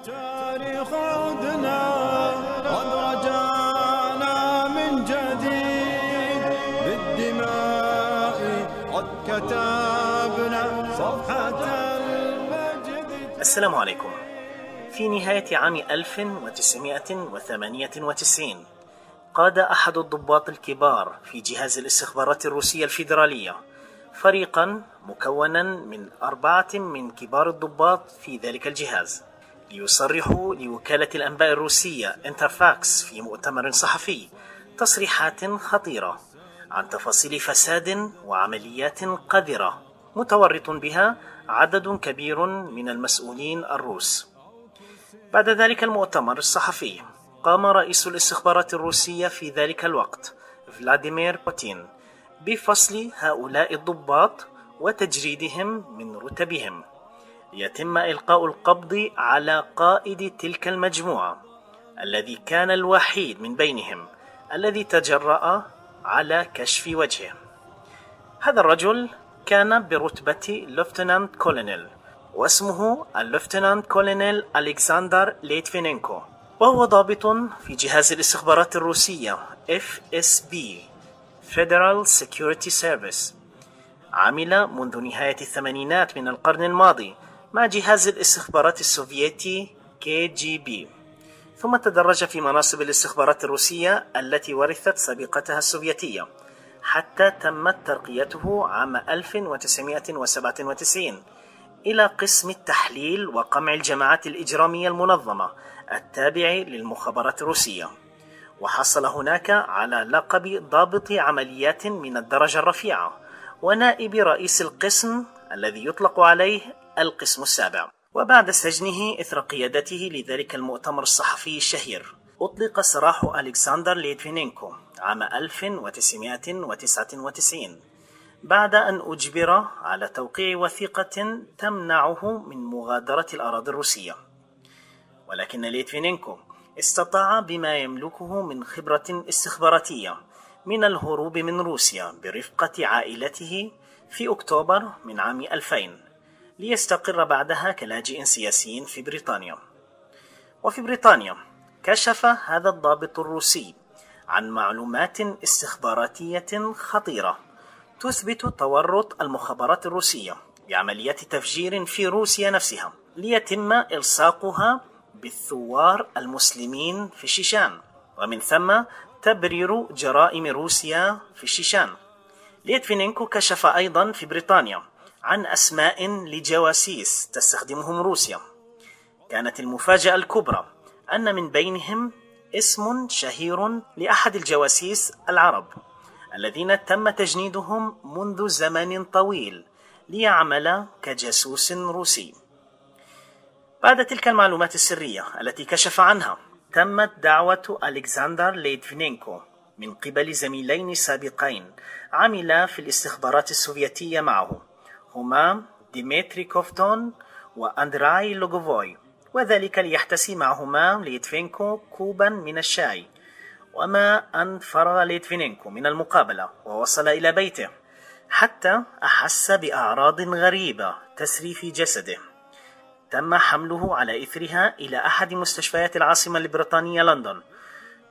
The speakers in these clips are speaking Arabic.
التاريخ عدنا قد رجعنا من جديد. بالدماء قد كتبنا صفحة المجد. السلام عليكم. في نهاية عام 1998 قاد أحد الضباط الكبار في جهاز الاستخبارات الروسية الفيدرالية فريقا مكونا من أربعة من كبار الضباط في ذلك الجهاز. ليصرحوا لوكالة الأنباء الروسية انترفاكس في مؤتمر صحفي تصريحات خطيرة عن تفاصيل فساد وعمليات قذرة متورط بها عدد كبير من المسؤولين الروس. بعد ذلك المؤتمر الصحفي قام رئيس الاستخبارات الروسية في ذلك الوقت فلاديمير بوتين بفصل هؤلاء الضباط وتجريدهم من رتبهم. ليتم إلقاء القبض على قائد تلك المجموعة الذي كان الوحيد من بينهم الذي تجرأ على كشف وجهه. هذا الرجل كان برتبة lieutenant colonel واسمه ال lieutenant colonel ألكسندر ليتفينينكو وهو ضابط في جهاز الاستخبارات الروسية FSB Federal Security Service. عمل منذ نهاية الثمانينات من القرن الماضي مع جهاز الاستخبارات السوفيتي KGB ثم تدرج في مناصب الاستخبارات الروسية التي ورثت سابقتها السوفيتية حتى تمت ترقيته عام 1997 إلى قسم التحليل وقمع الجماعات الإجرامية المنظمة التابع للمخابرات الروسية. وحصل هناك على لقب ضابط عمليات من الدرجة الرفيعة ونائب رئيس القسم الذي يطلق عليه القسم السابع. وبعد سجنه إثر قيادته لذلك المؤتمر الصحفي الشهير. أطلق سراح ألكسندر ليتفينينكو عام 1999 بعد أن أجبر على توقيع وثيقة تمنعه من مغادرة الأراضي الروسية. ولكن ليتفينينكو استطاع بما يملكه من خبرة استخباراتية من الهروب من روسيا برفقة عائلته في أكتوبر من عام 2000 ليستقر بعدها كلاجئ سياسي في بريطانيا. وفي بريطانيا كشف هذا الضابط الروسي عن معلومات استخباراتية خطيرة تثبت تورط المخابرات الروسية بعمليات تفجير في روسيا نفسها ليتم إلصاقها بالثوار المسلمين في الشيشان ومن ثم تبرير جرائم روسيا في الشيشان ليتفينينكو كشف أيضا في بريطانيا عن أسماء لجواسيس تستخدمهم روسيا. كانت المفاجأة الكبرى أن من بينهم اسم شهير لأحد الجواسيس العرب الذين تم تجنيدهم منذ زمن طويل ليعمل كجاسوس روسي. بعد تلك المعلومات السرية التي كشف عنها تمت دعوة ألكسندر ليتفينينكو من قبل زميلين سابقين عملا في الاستخبارات السوفيتية معه. هما ديمتري كوفتون وأندراي لوغوفوي وذلك ليحتسي معهما ليتفينكو كوبا من الشاي وما أن فرغ ليتفينينكو من المقابلة ووصل إلى بيته حتى أحس بأعراض غريبة تسري في جسده تم حمله على إثرها إلى أحد مستشفيات العاصمة البريطانية لندن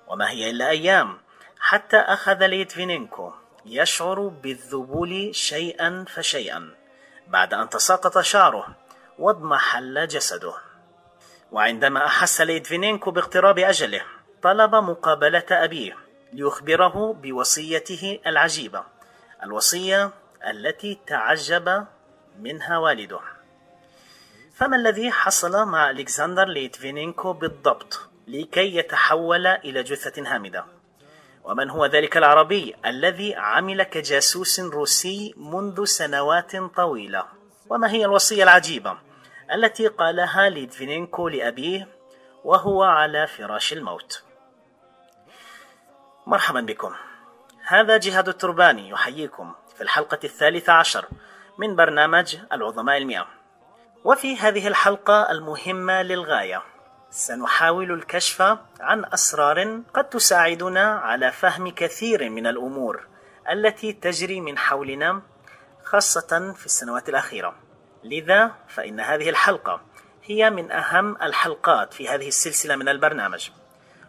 وما هي إلا أيام حتى أخذ ليتفينينكو يشعر بالذبول شيئا فشيئا بعد أن تساقط شعره واضمحل جسده. وعندما أحس ليتفينينكو باقتراب أجله طلب مقابلة أبيه ليخبره بوصيته العجيبة الوصية التي تعجب منها والده. فما الذي حصل مع ألكسندر ليتفينينكو بالضبط لكي يتحول إلى جثة هامدة؟ ومن هو ذلك العربي الذي عمل كجاسوس روسي منذ سنوات طويلة؟ وما هي الوصية العجيبة التي قالها ليتفينينكو لأبيه وهو على فراش الموت؟ مرحبا بكم. هذا جهاد الترباني يحييكم في الحلقة الثالثة عشر من برنامج العظماء المئة. وفي هذه الحلقة المهمة للغاية سنحاول الكشف عن أسرار قد تساعدنا على فهم كثير من الأمور التي تجري من حولنا خاصة في السنوات الأخيرة. لذا فإن هذه الحلقة هي من أهم الحلقات في هذه السلسلة من البرنامج.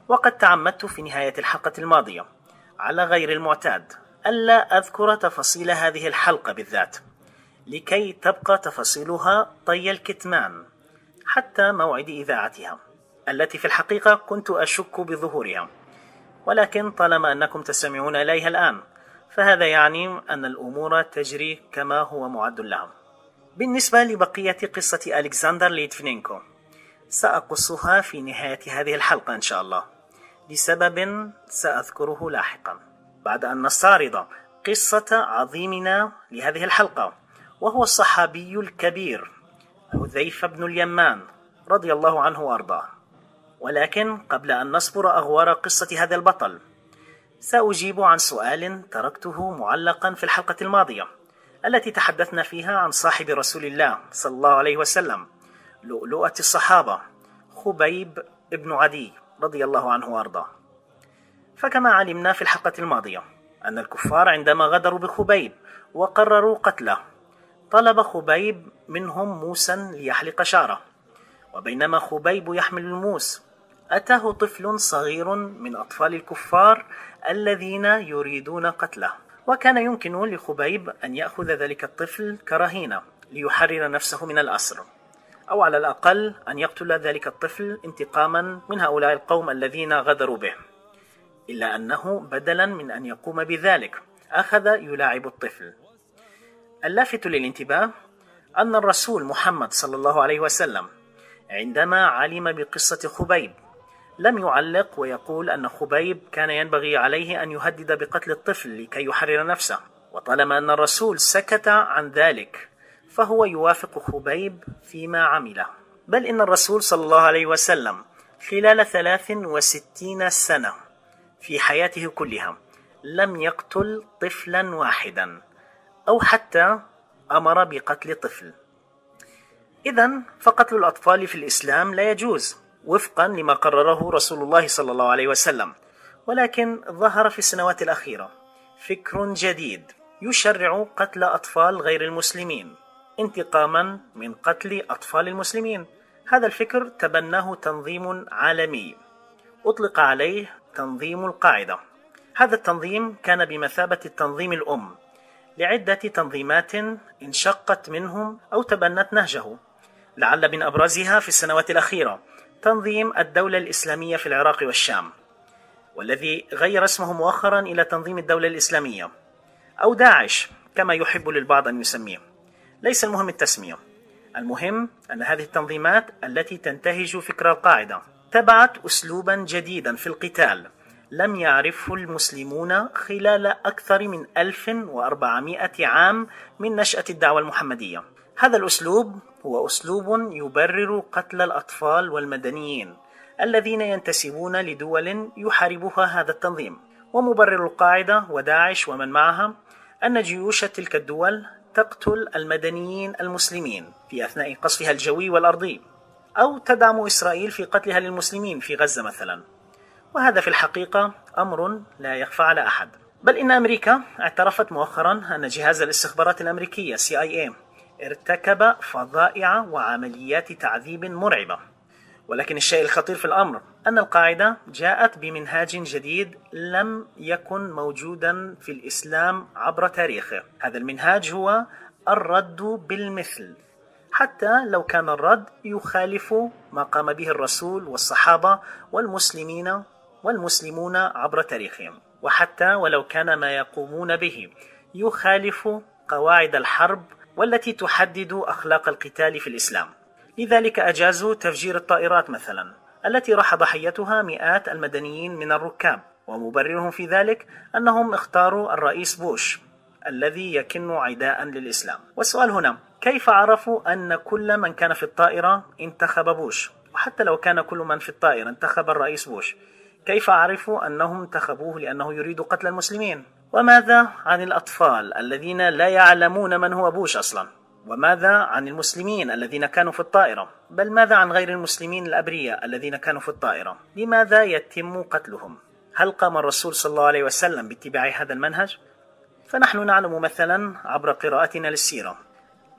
وقد تعمدت في نهاية الحلقة الماضية على غير المعتاد ألا أذكر تفاصيل هذه الحلقة بالذات لكي تبقى تفاصيلها طي الكتمان حتى موعد إذاعتها. التي في الحقيقة كنت أشك بظهورها. ولكن طالما أنكم تستمعون إليها الآن فهذا يعني أن الأمور تجري كما هو معد لها بالنسبة لبقية قصة ألكسندر ليتفنينكو سأقصها في نهاية هذه الحلقة إن شاء الله. لسبب سأذكره لاحقا. بعد أن نستعرض قصة عظيمنا لهذه الحلقة وهو الصحابي الكبير حذيفة بن اليمان رضي الله عنه وأرضاه. ولكن قبل أن نصبر أغوار قصة هذا البطل سأجيب عن سؤال تركته معلقا في الحلقة الماضية التي تحدثنا فيها عن صاحب رسول الله صلى الله عليه وسلم لؤلؤة الصحابة خبيب بن عدي رضي الله عنه وأرضاه. فكما علمنا في الحلقة الماضية أن الكفار عندما غدروا بخبيب وقرروا قتله طلب خبيب منهم موسى ليحلق شعره وبينما خبيب يحمل الموس أتاه طفل صغير من أطفال الكفار الذين يريدون قتله وكان يمكن لخبيب أن يأخذ ذلك الطفل كرهينة ليحرر نفسه من الأسر أو على الأقل أن يقتل ذلك الطفل انتقاما من هؤلاء القوم الذين غدروا به إلا أنه بدلا من أن يقوم بذلك أخذ يلاعب الطفل. اللافت للانتباه أن الرسول محمد صلى الله عليه وسلم عندما علم بقصة خبيب لم يعلق ويقول أن خبيب كان ينبغي عليه أن يهدد بقتل الطفل لكي يحرر نفسه وطالما أن الرسول سكت عن ذلك فهو يوافق خبيب فيما عمله. بل إن الرسول صلى الله عليه وسلم خلال ثلاث وستين سنة في حياته كلها لم يقتل طفلا واحدا أو حتى أمر بقتل طفل. إذا فقتل الأطفال في الإسلام لا يجوز. وفقا لما قرره رسول الله صلى الله عليه وسلم. ولكن ظهر في السنوات الأخيرة فكر جديد يشرع قتل أطفال غير المسلمين انتقاما من قتل أطفال المسلمين. هذا الفكر تبناه تنظيم عالمي. أطلق عليه تنظيم القاعدة. هذا التنظيم كان بمثابة التنظيم الأم لعدة تنظيمات انشقت منهم أو تبنت نهجه لعل من أبرزها في السنوات الأخيرة. تنظيم الدولة الإسلامية في العراق والشام والذي غير اسمه مؤخرا إلى تنظيم الدولة الإسلامية أو داعش كما يحب للبعض أن يسميه. ليس المهم التسمية المهم أن هذه التنظيمات التي تنتهج فكر القاعدة تبعت أسلوبا جديدا في القتال لم يعرفه المسلمون خلال أكثر من 1400 عام من نشأة الدعوة المحمدية. هذا الأسلوب هو أسلوب يبرر قتل الأطفال والمدنيين الذين ينتسبون لدول يحاربها هذا التنظيم. ومبرر القاعدة وداعش ومن معها أن جيوش تلك الدول تقتل المدنيين المسلمين في أثناء قصفها الجوي والأرضي أو تدعم إسرائيل في قتلها للمسلمين في غزة مثلا. وهذا في الحقيقة أمر لا يخفى على أحد. بل إن أمريكا اعترفت مؤخرا أن جهاز الاستخبارات الأمريكية CIA ارتكب فظائع وعمليات تعذيب مرعبة. ولكن الشيء الخطير في الأمر أن القاعدة جاءت بمنهاج جديد لم يكن موجودا في الإسلام عبر تاريخه. هذا المنهاج هو الرد بالمثل. حتى لو كان الرد يخالف ما قام به الرسول والصحابة والمسلمين والمسلمون عبر تاريخهم. وحتى ولو كان ما يقومون به يخالف قواعد الحرب والتي تحدد أخلاق القتال في الإسلام. لذلك أجازوا تفجير الطائرات مثلا التي راح ضحيتها مئات المدنيين من الركاب. ومبررهم في ذلك أنهم اختاروا الرئيس بوش الذي يكن عداء للإسلام. والسؤال هنا كيف عرفوا أن كل من كان في الطائرة انتخب بوش؟ وحتى لو كان كل من في الطائرة انتخب الرئيس بوش كيف عرفوا أنهم انتخبوه لأنه يريد قتل المسلمين؟ وماذا عن الأطفال الذين لا يعلمون من هو بوش أصلا؟ وماذا عن المسلمين الذين كانوا في الطائرة؟ بل ماذا عن غير المسلمين الأبرياء الذين كانوا في الطائرة؟ لماذا يتم قتلهم؟ هل قام الرسول صلى الله عليه وسلم باتباع هذا المنهج؟ فنحن نعلم مثلا عبر قراءتنا للسيرة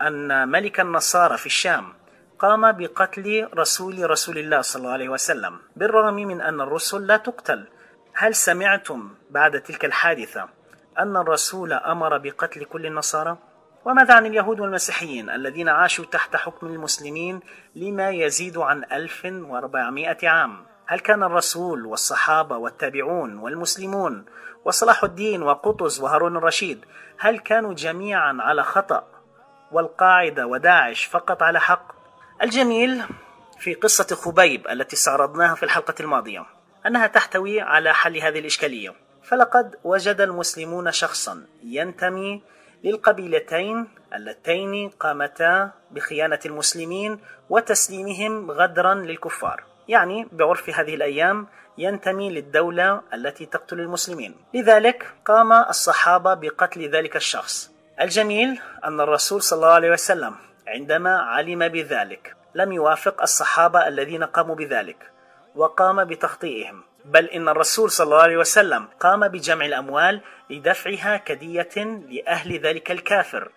أن ملك النصارى في الشام قام بقتل رسول رسول الله صلى الله عليه وسلم بالرغم من أن الرسل لا تقتل. هل سمعتم بعد تلك الحادثة أن الرسول أمر بقتل كل النصارى؟ وماذا عن اليهود والمسيحيين الذين عاشوا تحت حكم المسلمين لما يزيد عن 1400 عام؟ هل كان الرسول والصحابة والتابعون والمسلمون وصلاح الدين وقطز وهارون الرشيد هل كانوا جميعا على خطأ والقاعدة وداعش فقط على حق؟ الجميل في قصة خبيب التي استعرضناها في الحلقة الماضية أنها تحتوي على حل هذه الإشكالية فلقد وجد المسلمون شخصا ينتمي للقبيلتين اللتين قامتا بخيانة المسلمين وتسليمهم غدرا للكفار. يعني بعرف هذه الأيام ينتمي للدولة التي تقتل المسلمين. لذلك قام الصحابة بقتل ذلك الشخص. الجميل أن الرسول صلى الله عليه وسلم عندما علم بذلك لم يوافق الصحابة الذين قاموا بذلك وقام بتخطيئهم. بل إن الرسول صلى الله عليه وسلم قام بجمع الأموال لدفعها كدية لأهل ذلك الكافر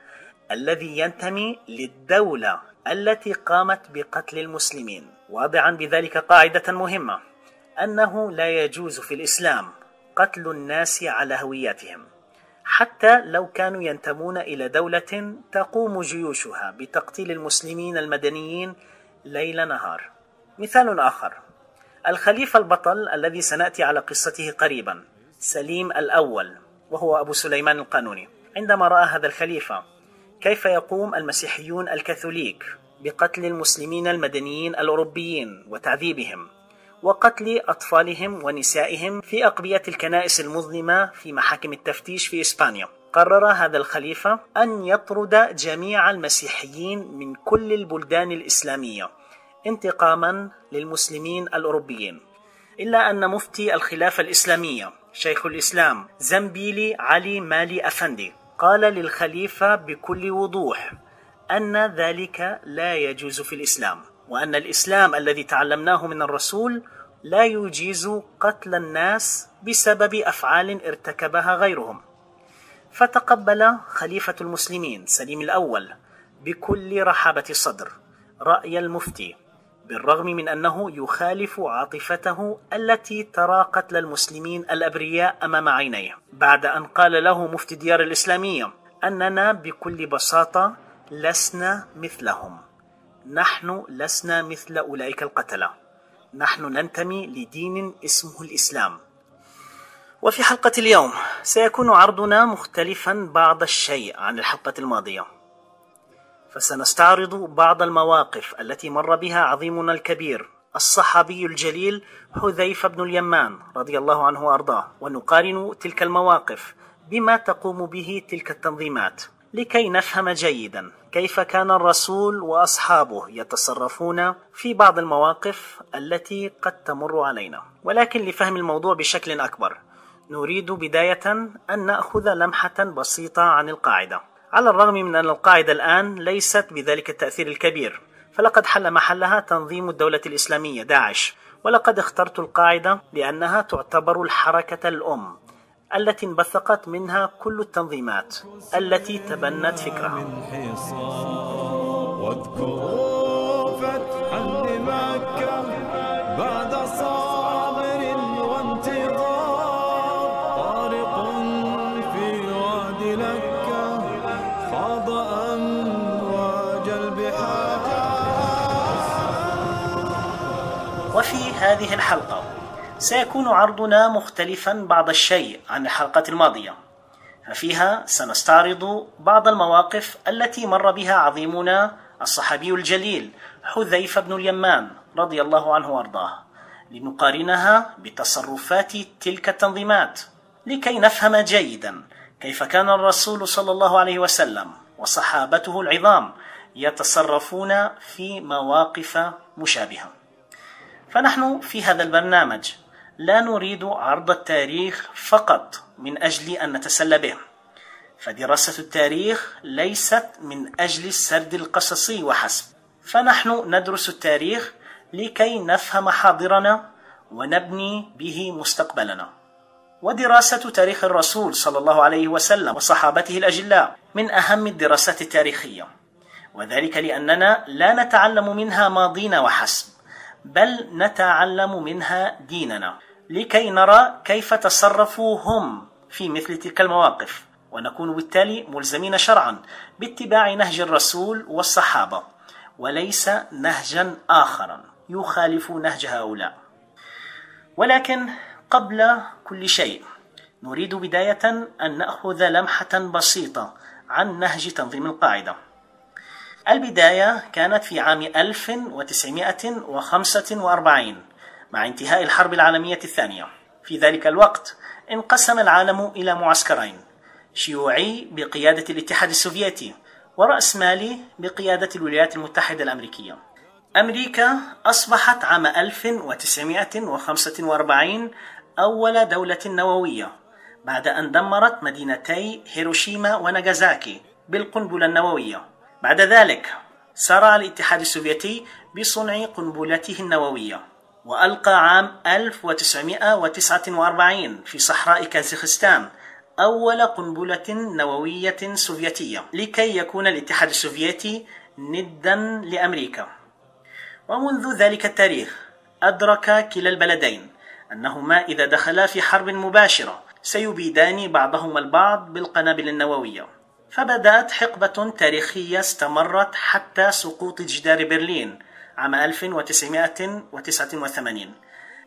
الذي ينتمي للدولة التي قامت بقتل المسلمين. واضعا بذلك قاعدة مهمة أنه لا يجوز في الإسلام قتل الناس على هوياتهم حتى لو كانوا ينتمون إلى دولة تقوم جيوشها بتقتيل المسلمين المدنيين ليل نهار. مثال آخر الخليفة البطل الذي سنأتي على قصته قريبا سليم الأول وهو أبو سليمان القانوني. عندما رأى هذا الخليفة كيف يقوم المسيحيون الكاثوليك بقتل المسلمين المدنيين الأوروبيين وتعذيبهم وقتل أطفالهم ونسائهم في أقبية الكنائس المظلمة في محاكم التفتيش في إسبانيا؟ قرر هذا الخليفة أن يطرد جميع المسيحيين من كل البلدان الإسلامية. انتقاما للمسلمين الأوروبيين. إلا أن مفتي الخلافة الإسلامية شيخ الإسلام زنبيلي علي مالي أفندي قال للخليفة بكل وضوح أن ذلك لا يجوز في الإسلام وأن الإسلام الذي تعلمناه من الرسول لا يجيز قتل الناس بسبب أفعال ارتكبها غيرهم. فتقبل خليفة المسلمين سليم الأول بكل رحابة صدر رأي المفتي. بالرغم من أنه يخالف عاطفته التي ترى قتل المسلمين الأبرياء أمام عينيه. بعد أن قال له مفتي الديار الإسلامية أننا بكل بساطة لسنا مثلهم. نحن لسنا مثل أولئك القتلة. نحن ننتمي لدين اسمه الإسلام. وفي حلقة اليوم سيكون عرضنا مختلفا بعض الشيء عن الحلقة الماضية. فسنستعرض بعض المواقف التي مر بها عظيمنا الكبير الصحابي الجليل حذيفة بن اليمان رضي الله عنه وأرضاه ونقارن تلك المواقف بما تقوم به تلك التنظيمات. لكي نفهم جيدا كيف كان الرسول وأصحابه يتصرفون في بعض المواقف التي قد تمر علينا. ولكن لفهم الموضوع بشكل أكبر نريد بداية أن نأخذ لمحة بسيطة عن القاعدة. على الرغم من أن القاعدة الآن ليست بذلك التأثير الكبير فلقد حل محلها تنظيم الدولة الإسلامية داعش. ولقد اخترت القاعدة لأنها تعتبر الحركة الأم التي انبثقت منها كل التنظيمات التي تبنت فكرها. واذكروا فتحا لمكة. هذه الحلقة. سيكون عرضنا مختلفا بعض الشيء عن الحلقة الماضية. ففيها سنستعرض بعض المواقف التي مر بها عظيمنا الصحابي الجليل حذيفة بن اليمان رضي الله عنه وأرضاه لنقارنها بتصرفات تلك التنظيمات لكي نفهم جيدا كيف كان الرسول صلى الله عليه وسلم وصحابته العظام يتصرفون في مواقف مشابهة. فنحن في هذا البرنامج لا نريد عرض التاريخ فقط من أجل أن نتسلى به. فدراسة التاريخ ليست من أجل السرد القصصي وحسب. فنحن ندرس التاريخ لكي نفهم حاضرنا ونبني به مستقبلنا. ودراسة تاريخ الرسول صلى الله عليه وسلم وصحابته الأجلاء من أهم الدراسات التاريخية. وذلك لأننا لا نتعلم منها ماضينا وحسب. بل نتعلم منها ديننا لكي نرى كيف تصرفوا هم في مثل تلك المواقف. ونكون بالتالي ملزمين شرعا باتباع نهج الرسول والصحابة وليس نهجا اخرا يخالف نهج هؤلاء. ولكن قبل كل شيء نريد بداية أن نأخذ لمحة بسيطة عن نهج تنظيم القاعدة. البداية كانت في عام 1945 مع انتهاء الحرب العالمية الثانية. في ذلك الوقت انقسم العالم إلى معسكرين شيوعي بقيادة الاتحاد السوفيتي ورأسمالي بقيادة الولايات المتحدة الأمريكية. أمريكا أصبحت عام 1945 أول دولة نووية بعد أن دمرت مدينتي هيروشيما وناغازاكي بالقنبلة النووية. بعد ذلك سارع الاتحاد السوفيتي بصنع قنبلته النووية وألقى عام 1949 في صحراء كازاخستان أول قنبلة نووية سوفيتية لكي يكون الاتحاد السوفيتي ندا لأمريكا. ومنذ ذلك التاريخ أدرك كلا البلدين أنهما إذا دخلا في حرب مباشرة سيبيدان بعضهما البعض بالقنابل النووية. فبدأت حقبة تاريخية استمرت حتى سقوط جدار برلين عام 1989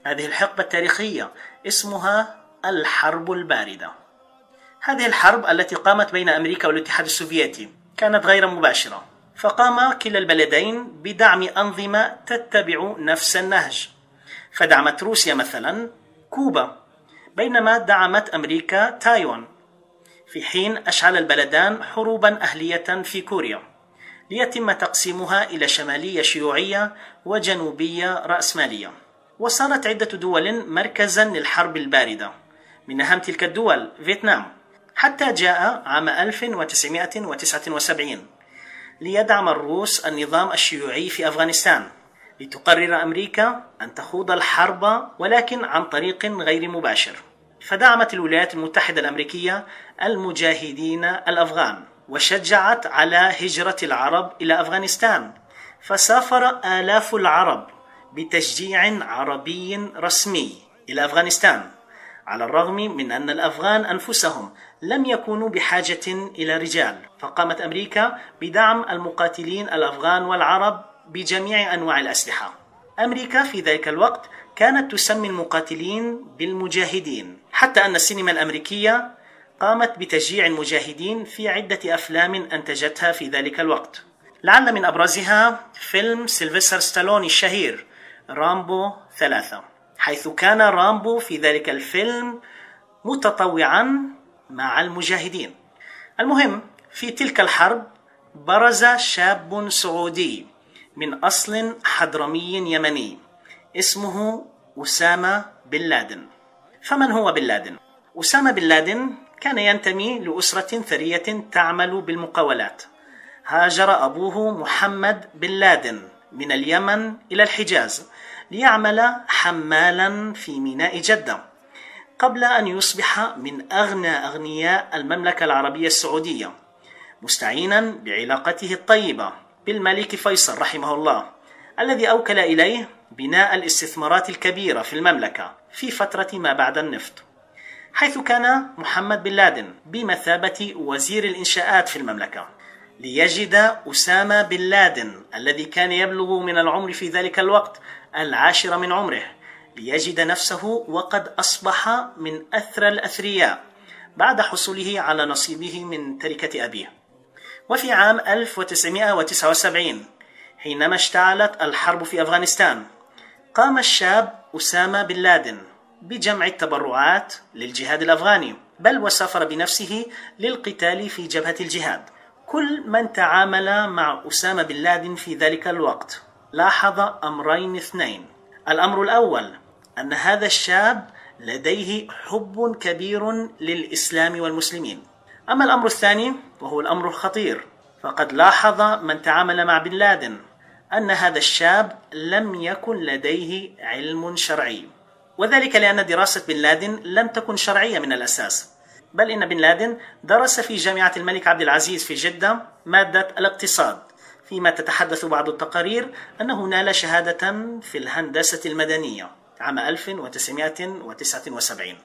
هذه الحقبة التاريخية اسمها الحرب الباردة. هذه الحرب التي قامت بين أمريكا والاتحاد السوفيتي كانت غير مباشرة فقام كلا البلدين بدعم أنظمة تتبع نفس النهج. فدعمت روسيا مثلا كوبا بينما دعمت أمريكا تايوان. في حين أشعل البلدان حروبا أهلية في كوريا ليتم تقسيمها إلى شمالية شيوعية وجنوبية رأسمالية. وصارت عدة دول مركزا للحرب الباردة من أهم تلك الدول فيتنام حتى جاء عام 1979 ليدعم الروس النظام الشيوعي في أفغانستان لتقرر أمريكا أن تخوض الحرب ولكن عن طريق غير مباشر. فدعمت الولايات المتحدة الأمريكية المجاهدين الأفغان وشجعت على هجرة العرب إلى أفغانستان. فسافر آلاف العرب بتشجيع عربي رسمي إلى أفغانستان على الرغم من أن الأفغان أنفسهم لم يكونوا بحاجة إلى رجال. فقامت أمريكا بدعم المقاتلين الأفغان والعرب بجميع أنواع الأسلحة. أمريكا في ذلك الوقت كانت تسمي المقاتلين بالمجاهدين حتى أن السينما الأمريكية قامت بتشجيع المجاهدين في عدة أفلام أنتجتها في ذلك الوقت. لعل من أبرزها فيلم سيلفستر ستالوني الشهير رامبو ثلاثة حيث كان رامبو في ذلك الفيلم متطوعا مع المجاهدين. المهم في تلك الحرب برز شاب سعودي من أصل حضرمي يمني اسمه أسامة بن لادن. فمن هو بن لادن؟ أسامة بن لادن كان ينتمي لأسرة ثرية تعمل بالمقاولات. هاجر أبوه محمد بن لادن من اليمن إلى الحجاز ليعمل حمالا في ميناء جدة قبل أن يصبح من أغنى أغنياء المملكة العربية السعودية مستعينا بعلاقته الطيبة بالملك فيصل رحمه الله الذي أوكل إليه بناء الاستثمارات الكبيرة في المملكة في فترة ما بعد النفط. حيث كان محمد بن لادن بمثابة وزير الإنشاءات في المملكة. ليجد أسامة بن لادن الذي كان يبلغ من العمر في ذلك الوقت العاشر من عمره ليجد نفسه وقد أصبح من أثرى الأثرياء بعد حصوله على نصيبه من تركة أبيه. وفي عام 1979 حينما اشتعلت الحرب في أفغانستان قام الشاب أسامة بن لادن بجمع التبرعات للجهاد الأفغاني بل وسافر بنفسه للقتال في جبهة الجهاد. كل من تعامل مع أسامة بن لادن في ذلك الوقت لاحظ أمرين اثنين. الأمر الأول أن هذا الشاب لديه حب كبير للإسلام والمسلمين. أما الأمر الثاني وهو الأمر الخطير فقد لاحظ من تعامل مع بن لادن أن هذا الشاب لم يكن لديه علم شرعي. وذلك لأن دراسة بن لادن لم تكن شرعية من الأساس بل إن بن لادن درس في جامعة الملك عبد العزيز في جدة مادة الاقتصاد فيما تتحدث بعض التقارير أنه نال شهادة في الهندسة المدنية عام 1979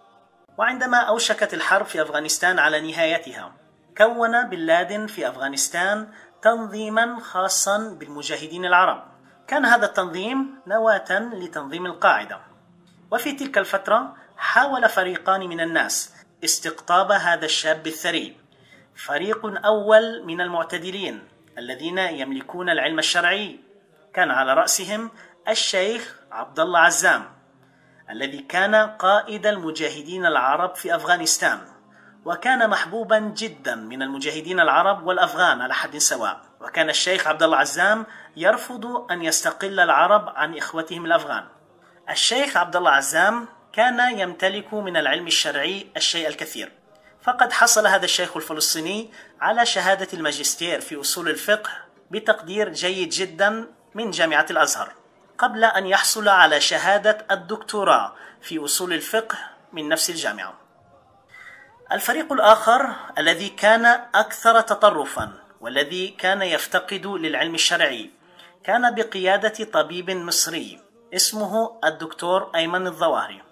وعندما أوشكت الحرب في أفغانستان على نهايتها كون بن لادن في أفغانستان تنظيما خاصا بالمجاهدين العرب. كان هذا التنظيم نواة لتنظيم القاعدة. وفي تلك الفترة حاول فريقان من الناس استقطاب هذا الشاب الثري. فريق أول من المعتدلين الذين يملكون العلم الشرعي. كان على رأسهم الشيخ عبد الله عزام الذي كان قائد المجاهدين العرب في أفغانستان وكان محبوبا جدا من المجاهدين العرب والأفغان على حد سواء. وكان الشيخ عبد الله عزام يرفض أن يستقل العرب عن إخوتهم الأفغان. الشيخ عبد الله عزام كان يمتلك من العلم الشرعي الشيء الكثير. فقد حصل هذا الشيخ الفلسطيني على شهادة الماجستير في أصول الفقه بتقدير جيد جدا من جامعة الأزهر قبل أن يحصل على شهادة الدكتوراه في أصول الفقه من نفس الجامعة. الفريق الآخر الذي كان أكثر تطرفا والذي كان يفتقد للعلم الشرعي كان بقيادة طبيب مصري اسمه الدكتور أيمن الظواهري.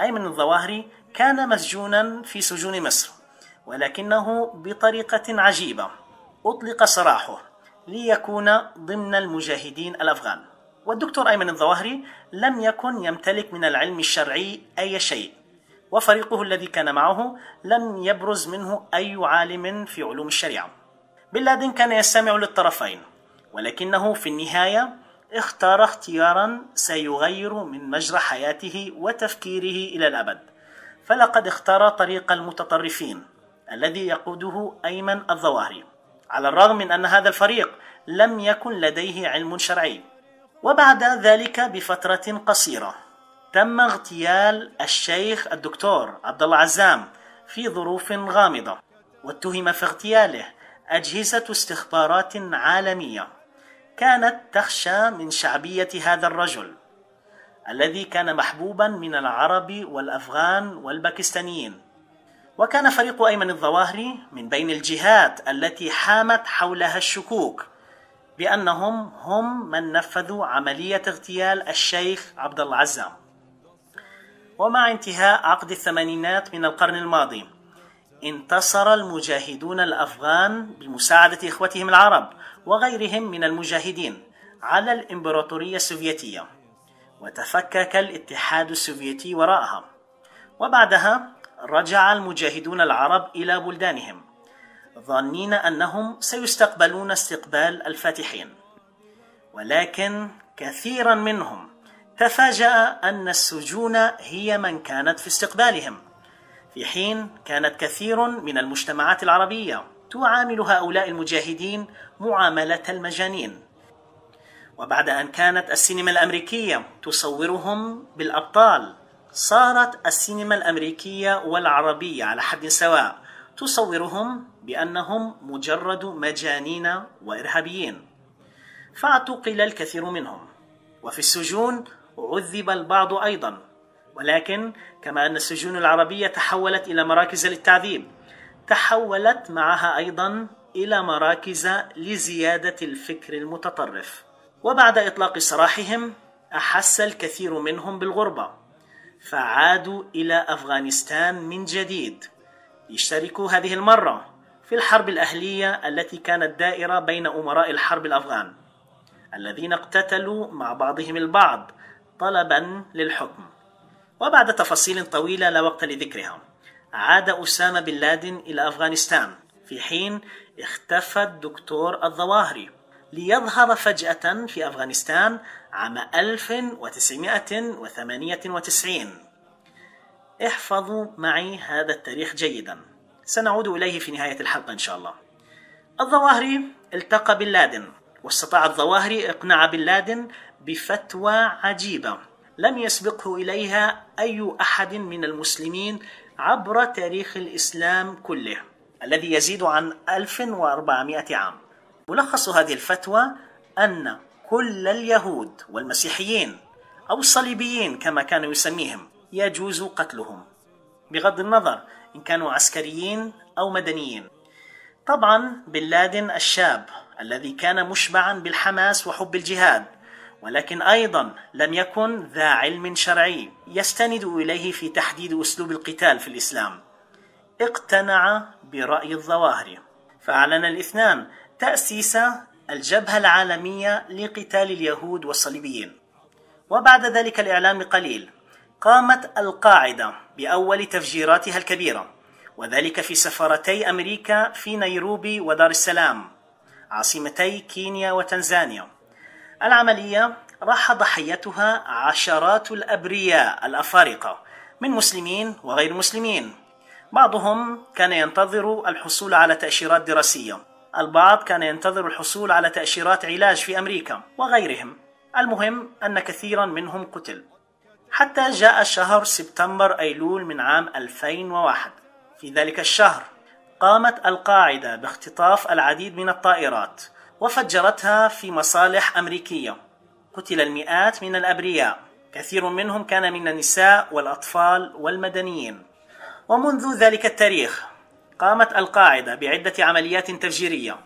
أيمن الظواهري كان مسجونا في سجون مصر ولكنه بطريقة عجيبة أطلق سراحه ليكون ضمن المجاهدين الأفغان. والدكتور أيمن الظواهري لم يكن يمتلك من العلم الشرعي أي شيء وفريقه الذي كان معه لم يبرز منه أي عالم في علوم الشريعة. بن لادن كان يستمع للطرفين ولكنه في النهاية اختار اختيارا سيغير من مجرى حياته وتفكيره إلى الأبد. فلقد اختار طريق المتطرفين الذي يقوده أيمن الظواهري على الرغم من أن هذا الفريق لم يكن لديه علم شرعي. وبعد ذلك بفترة قصيرة تم اغتيال الشيخ الدكتور عبد الله عزام في ظروف غامضة واتهم في اغتياله أجهزة استخبارات عالمية. كانت تخشى من شعبية هذا الرجل الذي كان محبوبا من العرب والأفغان والباكستانيين. وكان فريق أيمن الظواهري من بين الجهات التي حامت حولها الشكوك بأنهم هم من نفذوا عملية اغتيال الشيخ عبد الله عزام ومع انتهاء عقد الثمانينات من القرن الماضي انتصر المجاهدون الأفغان بمساعدة إخوتهم العرب وغيرهم من المجاهدين على الإمبراطورية السوفيتية. وتفكك الاتحاد السوفيتي وراءها. وبعدها رجع المجاهدون العرب إلى بلدانهم ظانين أنهم سيستقبلون استقبال الفاتحين. ولكن كثيرا منهم تفاجأ أن السجون هي من كانت في استقبالهم في حين كانت كثير من المجتمعات العربية. تعامل هؤلاء المجاهدين معاملة المجانين. وبعد أن كانت السينما الأمريكية تصورهم بالأبطال صارت السينما الأمريكية والعربية على حد سواء تصورهم بأنهم مجرد مجانين وإرهابيين. فاعتقل الكثير منهم. وفي السجون عذب البعض أيضا. ولكن كما أن السجون العربية تحولت إلى مراكز للتعذيب تحولت معها أيضا إلى مراكز لزيادة الفكر المتطرف. وبعد إطلاق سراحهم أحس الكثير منهم بالغربة. فعادوا إلى أفغانستان من جديد. ليشتركوا هذه المرة في الحرب الأهلية التي كانت دائرة بين أمراء الحرب الأفغان. الذين اقتتلوا مع بعضهم البعض طلبا للحكم. وبعد تفاصيل طويلة لا وقت لذكرها. عاد أسامة بن لادن إلى أفغانستان. في حين اختفى الدكتور الظواهري. ليظهر فجأة في أفغانستان عام 1998 احفظوا معي هذا التاريخ جيدا. سنعود إليه في نهاية الحلقة إن شاء الله. الظواهري التقى بن لادن واستطاع الظواهري إقناع بن لادن بفتوى عجيبة. لم يسبقه إليها أي أحد من المسلمين عبر تاريخ الإسلام كله الذي يزيد عن 1400 عام. ملخص هذه الفتوى أن كل اليهود والمسيحيين أو الصليبيين كما كانوا يسميهم يجوز قتلهم بغض النظر إن كانوا عسكريين أو مدنيين. طبعا بن لادن الشاب الذي كان مشبعا بالحماس وحب الجهاد ولكن أيضا لم يكن ذا علم شرعي يستند إليه في تحديد أسلوب القتال في الإسلام. اقتنع برأي الظواهر. فأعلن الاثنان تأسيس الجبهة العالمية لقتال اليهود والصليبيين. وبعد ذلك الإعلام بقليل قامت القاعدة بأول تفجيراتها الكبيرة وذلك في سفارتي أمريكا في نيروبي ودار السلام عاصمتي كينيا وتنزانيا. العملية راح ضحيتها عشرات الأبرياء الأفارقة من مسلمين وغير مسلمين. بعضهم كان ينتظر الحصول على تأشيرات دراسية. البعض كان ينتظر الحصول على تأشيرات علاج في أمريكا وغيرهم. المهم أن كثيرا منهم قتل. حتى جاء شهر سبتمبر أيلول من عام 2001 في ذلك الشهر قامت القاعدة باختطاف العديد من الطائرات. وفجرتها في مصالح أمريكية. قتل المئات من الأبرياء. كثير منهم كان من النساء والأطفال والمدنيين. ومنذ ذلك التاريخ قامت القاعدة بعدة عمليات تفجيرية.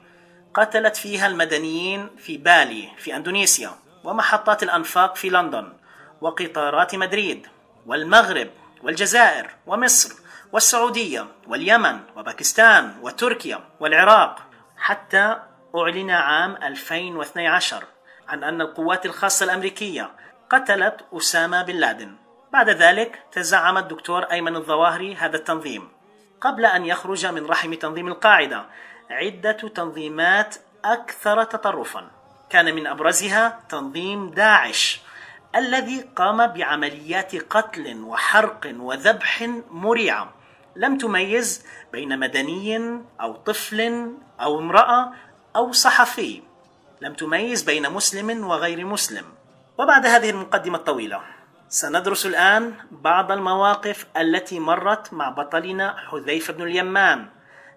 قتلت فيها المدنيين في بالي في أندونيسيا ومحطات الأنفاق في لندن وقطارات مدريد والمغرب والجزائر ومصر والسعودية واليمن وباكستان وتركيا والعراق حتى أعلن عام 2012 عن أن القوات الخاصة الأمريكية قتلت أسامة بن لادن. بعد ذلك تزعم الدكتور أيمن الظواهري هذا التنظيم. قبل أن يخرج من رحم تنظيم القاعدة عدة تنظيمات أكثر تطرفا. كان من أبرزها تنظيم داعش الذي قام بعمليات قتل وحرق وذبح مريعه لم تميز بين مدني أو طفل أو امرأة أو صحفي لم تميز بين مسلم وغير مسلم. وبعد هذه المقدمة الطويلة سندرس الآن بعض المواقف التي مرت مع بطلنا حذيفة بن اليمان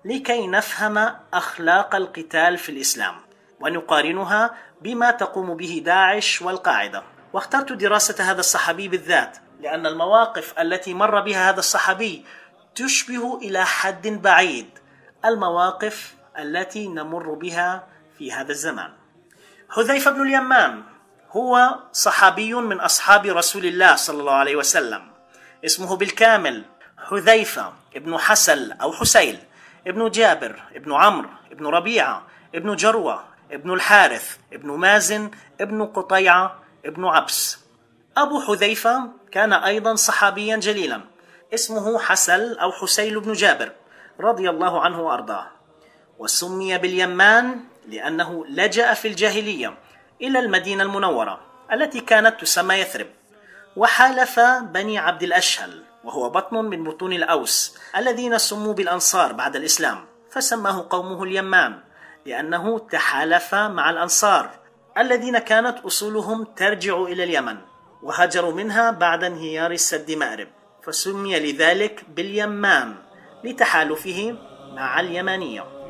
لكي نفهم أخلاق القتال في الإسلام ونقارنها بما تقوم به داعش والقاعدة. واخترت دراسه هذا الصحابي بالذات لأن المواقف التي مر بها هذا الصحابي تشبه إلى حد بعيد المواقف التي نمر بها في هذا الزمان. حذيفة بن اليمان هو صحابي من أصحاب رسول الله صلى الله عليه وسلم. اسمه بالكامل حذيفة ابن حسل أو حسيل ابن جابر ابن عمرو ابن ربيعة ابن جروة ابن الحارث ابن مازن ابن قطيعة ابن عبس. أبو حذيفة كان أيضا صحابيا جليلا. اسمه حسل أو حسيل بن جابر رضي الله عنه وأرضاه. وسمي باليمان لأنه لجأ في الجاهلية إلى المدينة المنورة التي كانت تسمى يثرب وحالف بني عبد الأشهل وهو بطن من بطون الأوس الذين سموا بالأنصار بعد الإسلام فسماه قومه اليمان لأنه تحالف مع الأنصار الذين كانت أصولهم ترجع إلى اليمن وهاجروا منها بعد انهيار السد مأرب فسمي لذلك باليمان لتحالفه مع اليمانية.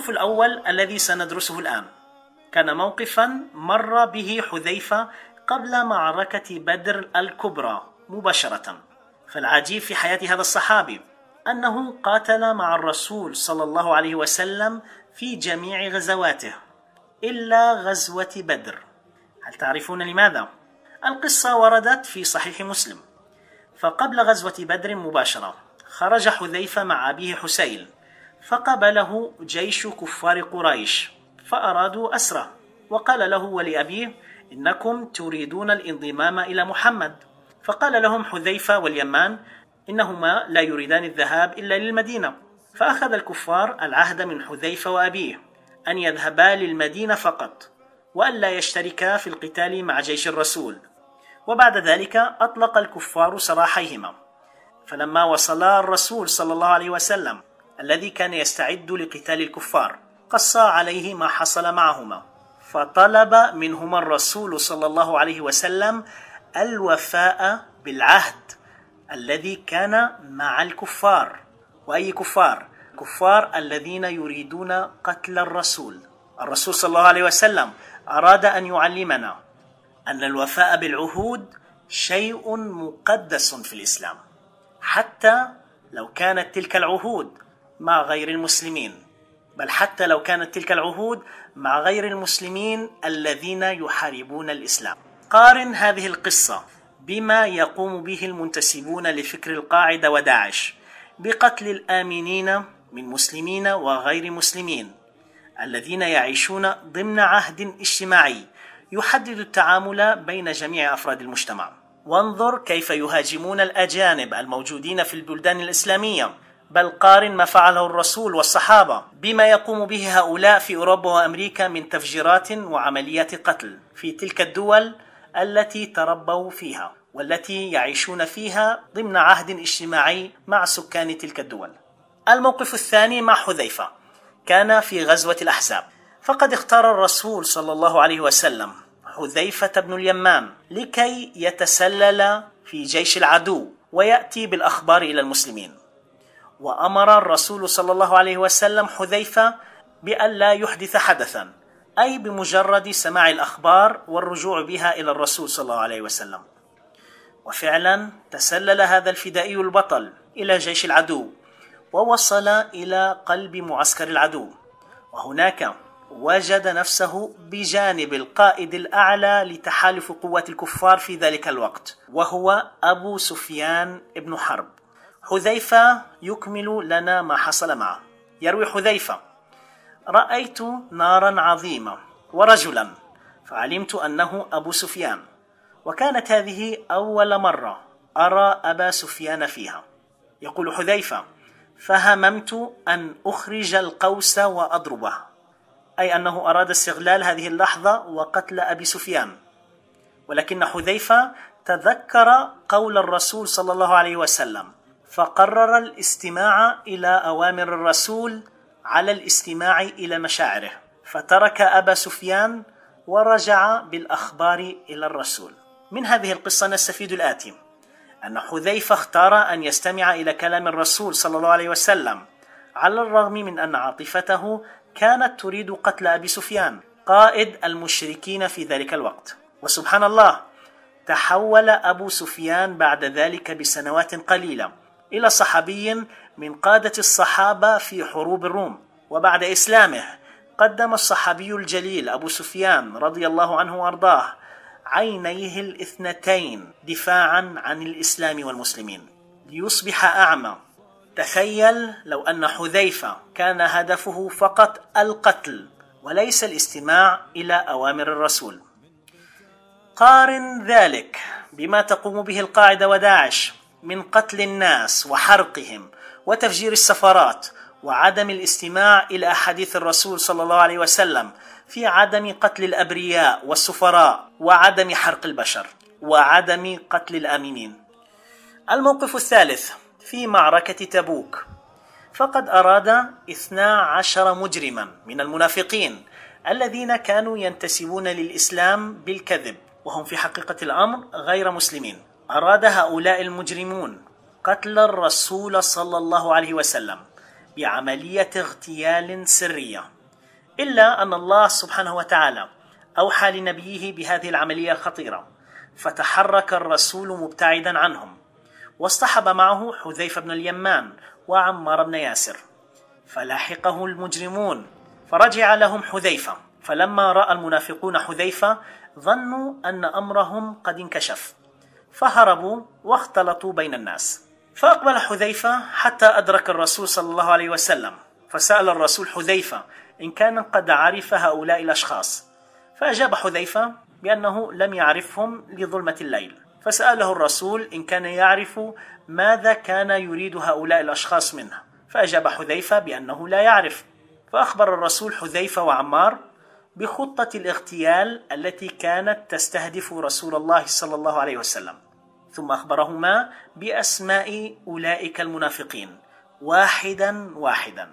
الموقف الأول الذي سندرسه الآن. كان موقفا مر به حذيفة قبل معركة بدر الكبرى مباشرة. فالعجيب في حياة هذا الصحابي أنه قاتل مع الرسول صلى الله عليه وسلم في جميع غزواته إلا غزوة بدر. هل تعرفون لماذا؟ القصة وردت في صحيح مسلم. فقبل غزوة بدر مباشرة خرج حذيفة مع أبيه حسين. فقبله جيش كفار قريش فأرادوا أسره وقال له ولأبيه إنكم تريدون الانضمام إلى محمد. فقال لهم حذيفة واليمان إنهما لا يريدان الذهاب إلا للمدينة. فأخذ الكفار العهد من حذيفة وأبيه أن يذهبا للمدينة فقط وألا يشتركا في القتال مع جيش الرسول. وبعد ذلك أطلق الكفار سراحيهما. فلما وصلا الرسول صلى الله عليه وسلم الذي كان يستعد لقتال الكفار قصا عليه ما حصل معهما. فطلب منهما الرسول صلى الله عليه وسلم الوفاء بالعهد الذي كان مع الكفار. وأي كفار؟ كفار الذين يريدون قتل الرسول. الرسول صلى الله عليه وسلم أراد أن يعلمنا أن الوفاء بالعهود شيء مقدس في الإسلام. حتى لو كانت تلك العهود مع غير المسلمين. بل حتى لو كانت تلك العهود مع غير المسلمين الذين يحاربون الإسلام. قارن هذه القصة بما يقوم به المنتسبون لفكر القاعدة وداعش بقتل الآمنين من مسلمين وغير مسلمين الذين يعيشون ضمن عهد اجتماعي يحدد التعامل بين جميع أفراد المجتمع. وانظر كيف يهاجمون الأجانب الموجودين في البلدان الإسلامية بل قارن ما فعله الرسول والصحابة بما يقوم به هؤلاء في أوروبا وأمريكا من تفجيرات وعمليات قتل في تلك الدول التي تربوا فيها والتي يعيشون فيها ضمن عهد اجتماعي مع سكان تلك الدول. الموقف الثاني مع حذيفة كان في غزوة الأحزاب فقد اختار الرسول صلى الله عليه وسلم حذيفة بن اليمان لكي يتسلل في جيش العدو ويأتي بالأخبار إلى المسلمين. وأمر الرسول صلى الله عليه وسلم حذيفة بأن لا يحدث حدثا أي بمجرد سماع الأخبار والرجوع بها إلى الرسول صلى الله عليه وسلم. وفعلا تسلل هذا الفدائي البطل إلى جيش العدو ووصل إلى قلب معسكر العدو. وهناك وجد نفسه بجانب القائد الأعلى لتحالف قوات الكفار في ذلك الوقت وهو أبو سفيان بن حرب. حذيفة يكمل لنا ما حصل معه. يروي حذيفة رأيت نارا عظيمة ورجلا فعلمت أنه أبو سفيان وكانت هذه أول مرة أرى أبا سفيان فيها. يقول حذيفة فهممت أن أخرج القوس وأضربه أي أنه أراد استغلال هذه اللحظة وقتل أبي سفيان. ولكن حذيفة تذكر قول الرسول صلى الله عليه وسلم فقرر الاستماع إلى أوامر الرسول على الاستماع إلى مشاعره فترك أبا سفيان ورجع بالأخبار إلى الرسول. من هذه القصة نستفيد الآتي أن حذيفة اختار أن يستمع إلى كلام الرسول صلى الله عليه وسلم على الرغم من أن عاطفته كانت تريد قتل أبي سفيان قائد المشركين في ذلك الوقت. وسبحان الله تحول أبو سفيان بعد ذلك بسنوات قليلة. إلى صحابي من قادة الصحابة في حروب الروم وبعد إسلامه قدم الصحابي الجليل أبو سفيان رضي الله عنه وأرضاه عينيه الاثنتين دفاعا عن الإسلام والمسلمين ليصبح أعمى. تخيل لو أن حذيفة كان هدفه فقط القتل وليس الاستماع إلى أوامر الرسول. قارن ذلك بما تقوم به القاعدة وداعش. من قتل الناس وحرقهم وتفجير السفارات وعدم الاستماع إلى أحاديث الرسول صلى الله عليه وسلم في عدم قتل الأبرياء والسفراء وعدم حرق البشر وعدم قتل الآمنين. الموقف الثالث في معركة تبوك. فقد أراد اثنا عشر مجرما من المنافقين الذين كانوا ينتسبون للإسلام بالكذب وهم في حقيقة الأمر غير مسلمين. أراد هؤلاء المجرمون قتل الرسول صلى الله عليه وسلم بعملية اغتيال سرية إلا أن الله سبحانه وتعالى أوحى لنبيه بهذه العملية الخطيرة فتحرك الرسول مبتعدا عنهم واصطحب معه حذيفة بن اليمان وعمار بن ياسر فلاحقه المجرمون فرجع لهم حذيفة فلما رأى المنافقون حذيفة ظنوا أن أمرهم قد انكشف. فهربوا واختلطوا بين الناس. فأقبل حذيفة حتى أدرك الرسول صلى الله عليه وسلم فسأل الرسول حذيفة إن كان قد عرف هؤلاء الأشخاص. فأجاب حذيفة بأنه لم يعرفهم لظلمة الليل. فسأله الرسول إن كان يعرف ماذا كان يريد هؤلاء الأشخاص منه. فأجاب حذيفة بأنه لا يعرف. فأخبر الرسول حذيفة وعمار بخطة الاغتيال التي كانت تستهدف رسول الله صلى الله عليه وسلم ثم أخبرهما بأسماء أولئك المنافقين واحدا واحدا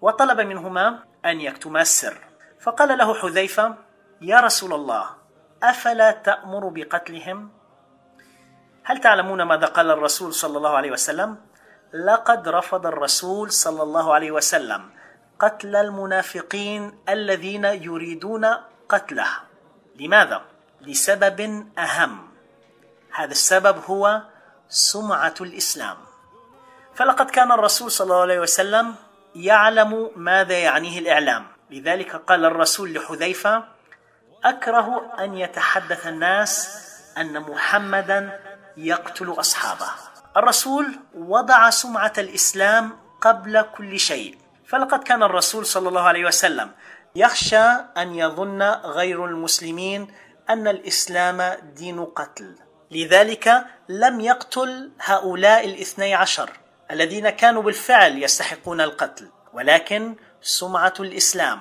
وطلب منهما أن يكتما السر فقال له حذيفة يا رسول الله أفلا تأمر بقتلهم؟ هل تعلمون ماذا قال الرسول صلى الله عليه وسلم؟ لقد رفض الرسول صلى الله عليه وسلم قتل المنافقين الذين يريدون قتله. لماذا؟ لسبب أهم. هذا السبب هو سمعة الإسلام. فلقد كان الرسول صلى الله عليه وسلم يعلم ماذا يعنيه الإعلام. لذلك قال الرسول لحذيفة أكره أن يتحدث الناس أن محمدا يقتل أصحابه. الرسول وضع سمعة الإسلام قبل كل شيء. فلقد كان الرسول صلى الله عليه وسلم يخشى أن يظن غير المسلمين أن الإسلام دين قتل. لذلك لم يقتل هؤلاء الاثني عشر الذين كانوا بالفعل يستحقون القتل ولكن سمعة الإسلام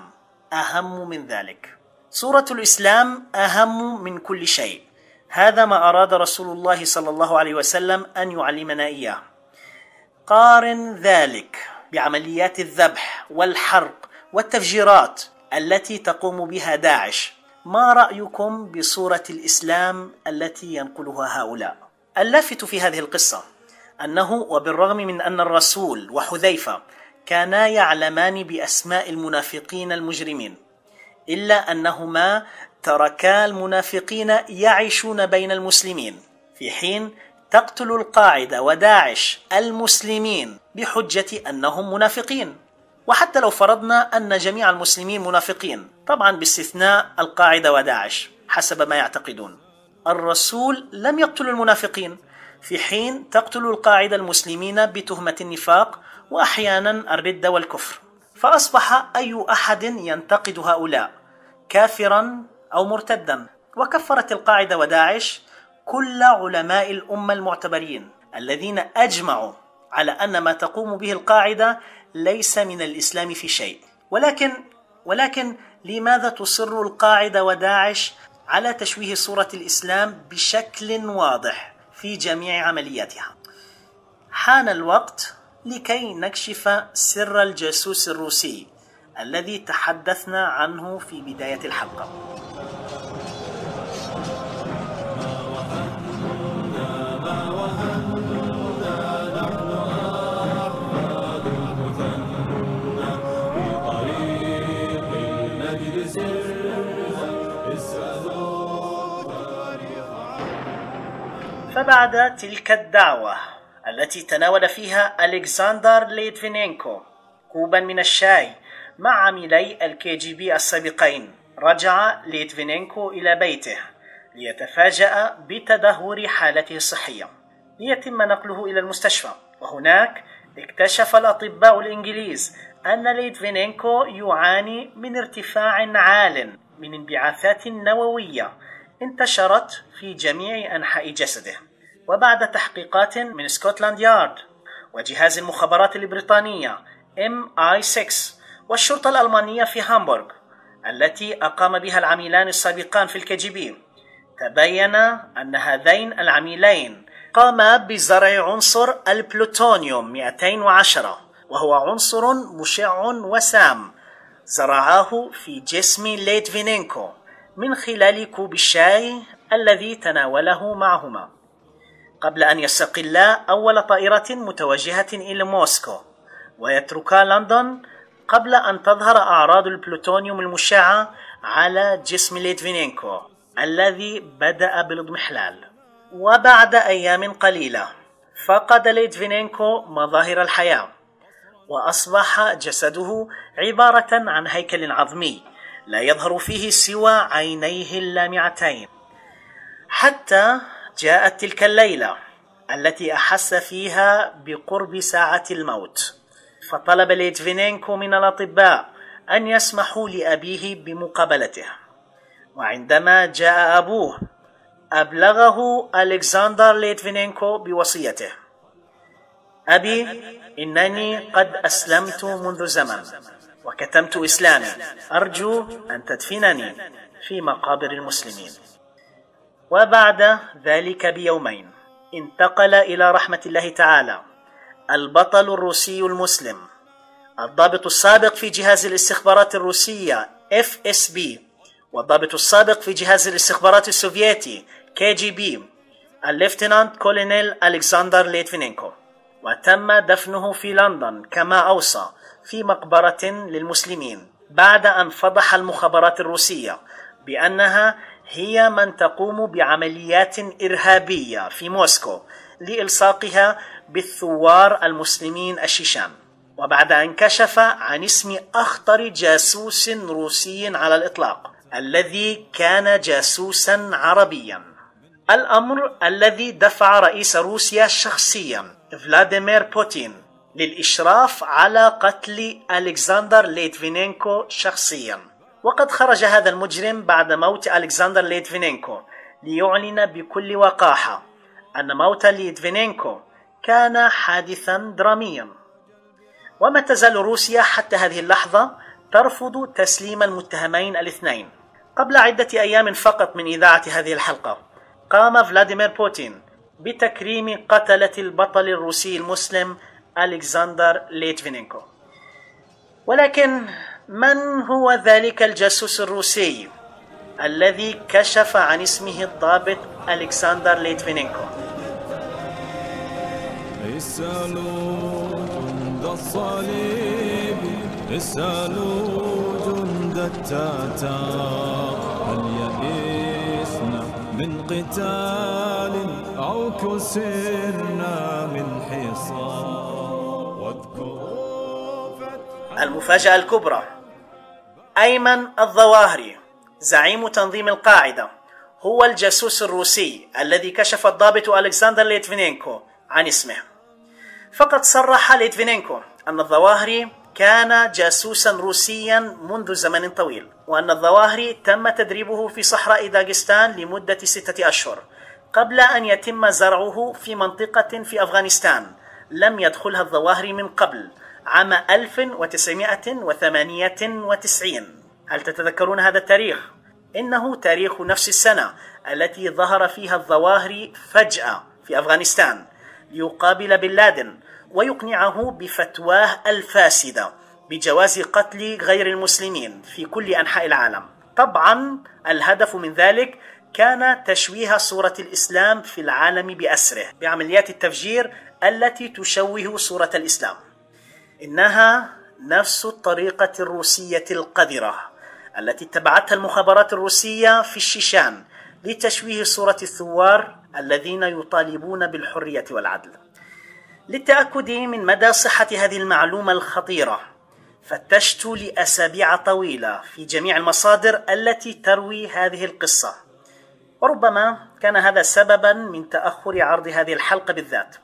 أهم من ذلك. صورة الإسلام أهم من كل شيء. هذا ما أراد رسول الله صلى الله عليه وسلم أن يعلمنا إياه. قارن ذلك. بعمليات الذبح والحرق والتفجيرات التي تقوم بها داعش. ما رأيكم بصورة الإسلام التي ينقلها هؤلاء؟ اللافت في هذه القصة أنه وبالرغم من أن الرسول وحذيفة كانا يعلمان بأسماء المنافقين المجرمين إلا أنهما تركا المنافقين يعيشون بين المسلمين في حين تقتل القاعدة وداعش المسلمين بحجة أنهم منافقين. وحتى لو فرضنا أن جميع المسلمين منافقين طبعا باستثناء القاعدة وداعش حسب ما يعتقدون. الرسول لم يقتل المنافقين في حين تقتل القاعدة المسلمين بتهمة النفاق واحيانا الرده والكفر. فأصبح أي أحد ينتقد هؤلاء كافرا أو مرتدا. وكفرت القاعدة وداعش كل علماء الأمة المعتبرين الذين أجمعوا على أن ما تقوم به القاعدة ليس من الإسلام في شيء. ولكن ولكن لماذا تصر القاعدة وداعش على تشويه صورة الإسلام بشكل واضح في جميع عملياتها؟ حان الوقت لكي نكشف سر الجاسوس الروسي الذي تحدثنا عنه في بداية الحلقة. فبعد تلك الدعوة التي تناول فيها ألكسندر ليتفينينكو كوبا من الشاي مع عميلي ال KGB السابقين رجع ليتفينينكو إلى بيته ليتفاجأ بتدهور حالته الصحية. ليتم نقله إلى المستشفى. وهناك اكتشف الأطباء الإنجليز أن ليتفينينكو يعاني من ارتفاع عال من انبعاثات نووية انتشرت في جميع أنحاء جسده وبعد تحقيقات من سكوتلاند يارد وجهاز المخابرات البريطانية MI6 والشرطة الألمانية في هامبورغ التي أقام بها العميلان السابقان في ال KGB. تبين أن هذين العميلين قاما بزرع عنصر البلوتونيوم 210 وهو عنصر مشع وسام زرعاه في جسم ليتفينينكو من خلال كوب الشاي الذي تناوله معهما. قبل أن يستقلا أول طائرة متوجهة إلى موسكو ويتركا لندن قبل أن تظهر أعراض البلوتونيوم المشعة على جسم ليتفينينكو الذي بدأ بالاضمحلال وبعد أيام قليلة فقد ليتفينينكو مظاهر الحياة وأصبح جسده عبارة عن هيكل عظمي. لا يظهر فيه سوى عينيه اللامعتين. حتى جاءت تلك الليلة التي أحس فيها بقرب ساعة الموت. فطلب ليتفينينكو من الأطباء أن يسمحوا لأبيه بمقابلته. وعندما جاء أبوه أبلغه ألكسندر ليتفينينكو بوصيته. أبي إنني قد أسلمت منذ زمن. وكتمت إسلامي. أرجو أن تدفنني في مقابر المسلمين. وبعد ذلك بيومين انتقل إلى رحمة الله تعالى البطل الروسي المسلم الضابط السابق في جهاز الاستخبارات الروسية FSB والضابط السابق في جهاز الاستخبارات السوفيتي بي الليفتنانت كولونيل ألكسندر ليتفينينكو. وتم دفنه في لندن كما أوصى. في مقبرة للمسلمين بعد أن فضح المخابرات الروسية بأنها هي من تقوم بعمليات إرهابية في موسكو لإلصاقها بالثوار المسلمين الشيشان. وبعد أن كشف عن اسم أخطر جاسوس روسي على الإطلاق الذي كان جاسوسا عربيا. الأمر الذي دفع رئيس روسيا شخصيا فلاديمير بوتين للإشراف على قتل ألكسندر ليتفينينكو شخصيا. وقد خرج هذا المجرم بعد موت ألكسندر ليتفينينكو ليعلن بكل وقاحة أن موت ليتفينينكو كان حادثا دراميا. وما تزال روسيا حتى هذه اللحظة ترفض تسليم المتهمين الاثنين. قبل عدة أيام فقط من إذاعة هذه الحلقة قام فلاديمير بوتين بتكريم قتلة البطل الروسي المسلم ألكسندر ليتفينينكو ولكن من هو ذلك الجاسوس الروسي الذي كشف عن اسمه الضابط ألكسندر ليتفينينكو؟ اسألوا جند الصليب اسألوا جند التتار هل يئسنا من قتال أو كسرنا من حصار؟ المفاجأة الكبرى. أيمن الظواهري زعيم تنظيم القاعدة هو الجاسوس الروسي الذي كشف الضابط ألكسندر ليتفينينكو عن اسمه. فقد صرح ليتفينينكو أن الظواهري كان جاسوسا روسيا منذ زمن طويل وأن الظواهري تم تدريبه في صحراء داغستان لمدة ستة أشهر قبل أن يتم زرعه في منطقة في أفغانستان. لم يدخلها الظواهري من قبل عام 1998 هل تتذكرون هذا التاريخ؟ إنه تاريخ نفس السنة التي ظهر فيها الظواهري فجأة في أفغانستان ليقابل بن لادن ويقنعه بفتواه الفاسدة بجواز قتل غير المسلمين في كل أنحاء العالم. طبعا الهدف من ذلك كان تشويه صورة الإسلام في العالم بأسره بعمليات التفجير التي تشوه صورة الإسلام. إنها نفس الطريقة الروسية القذرة التي اتبعتها المخابرات الروسية في الشيشان لتشويه صورة الثوار الذين يطالبون بالحرية والعدل. للتأكد من مدى صحة هذه المعلومة الخطيرة فتشت لأسابيع طويلة في جميع المصادر التي تروي هذه القصة وربما كان هذا سببا من تأخر عرض هذه الحلقة بالذات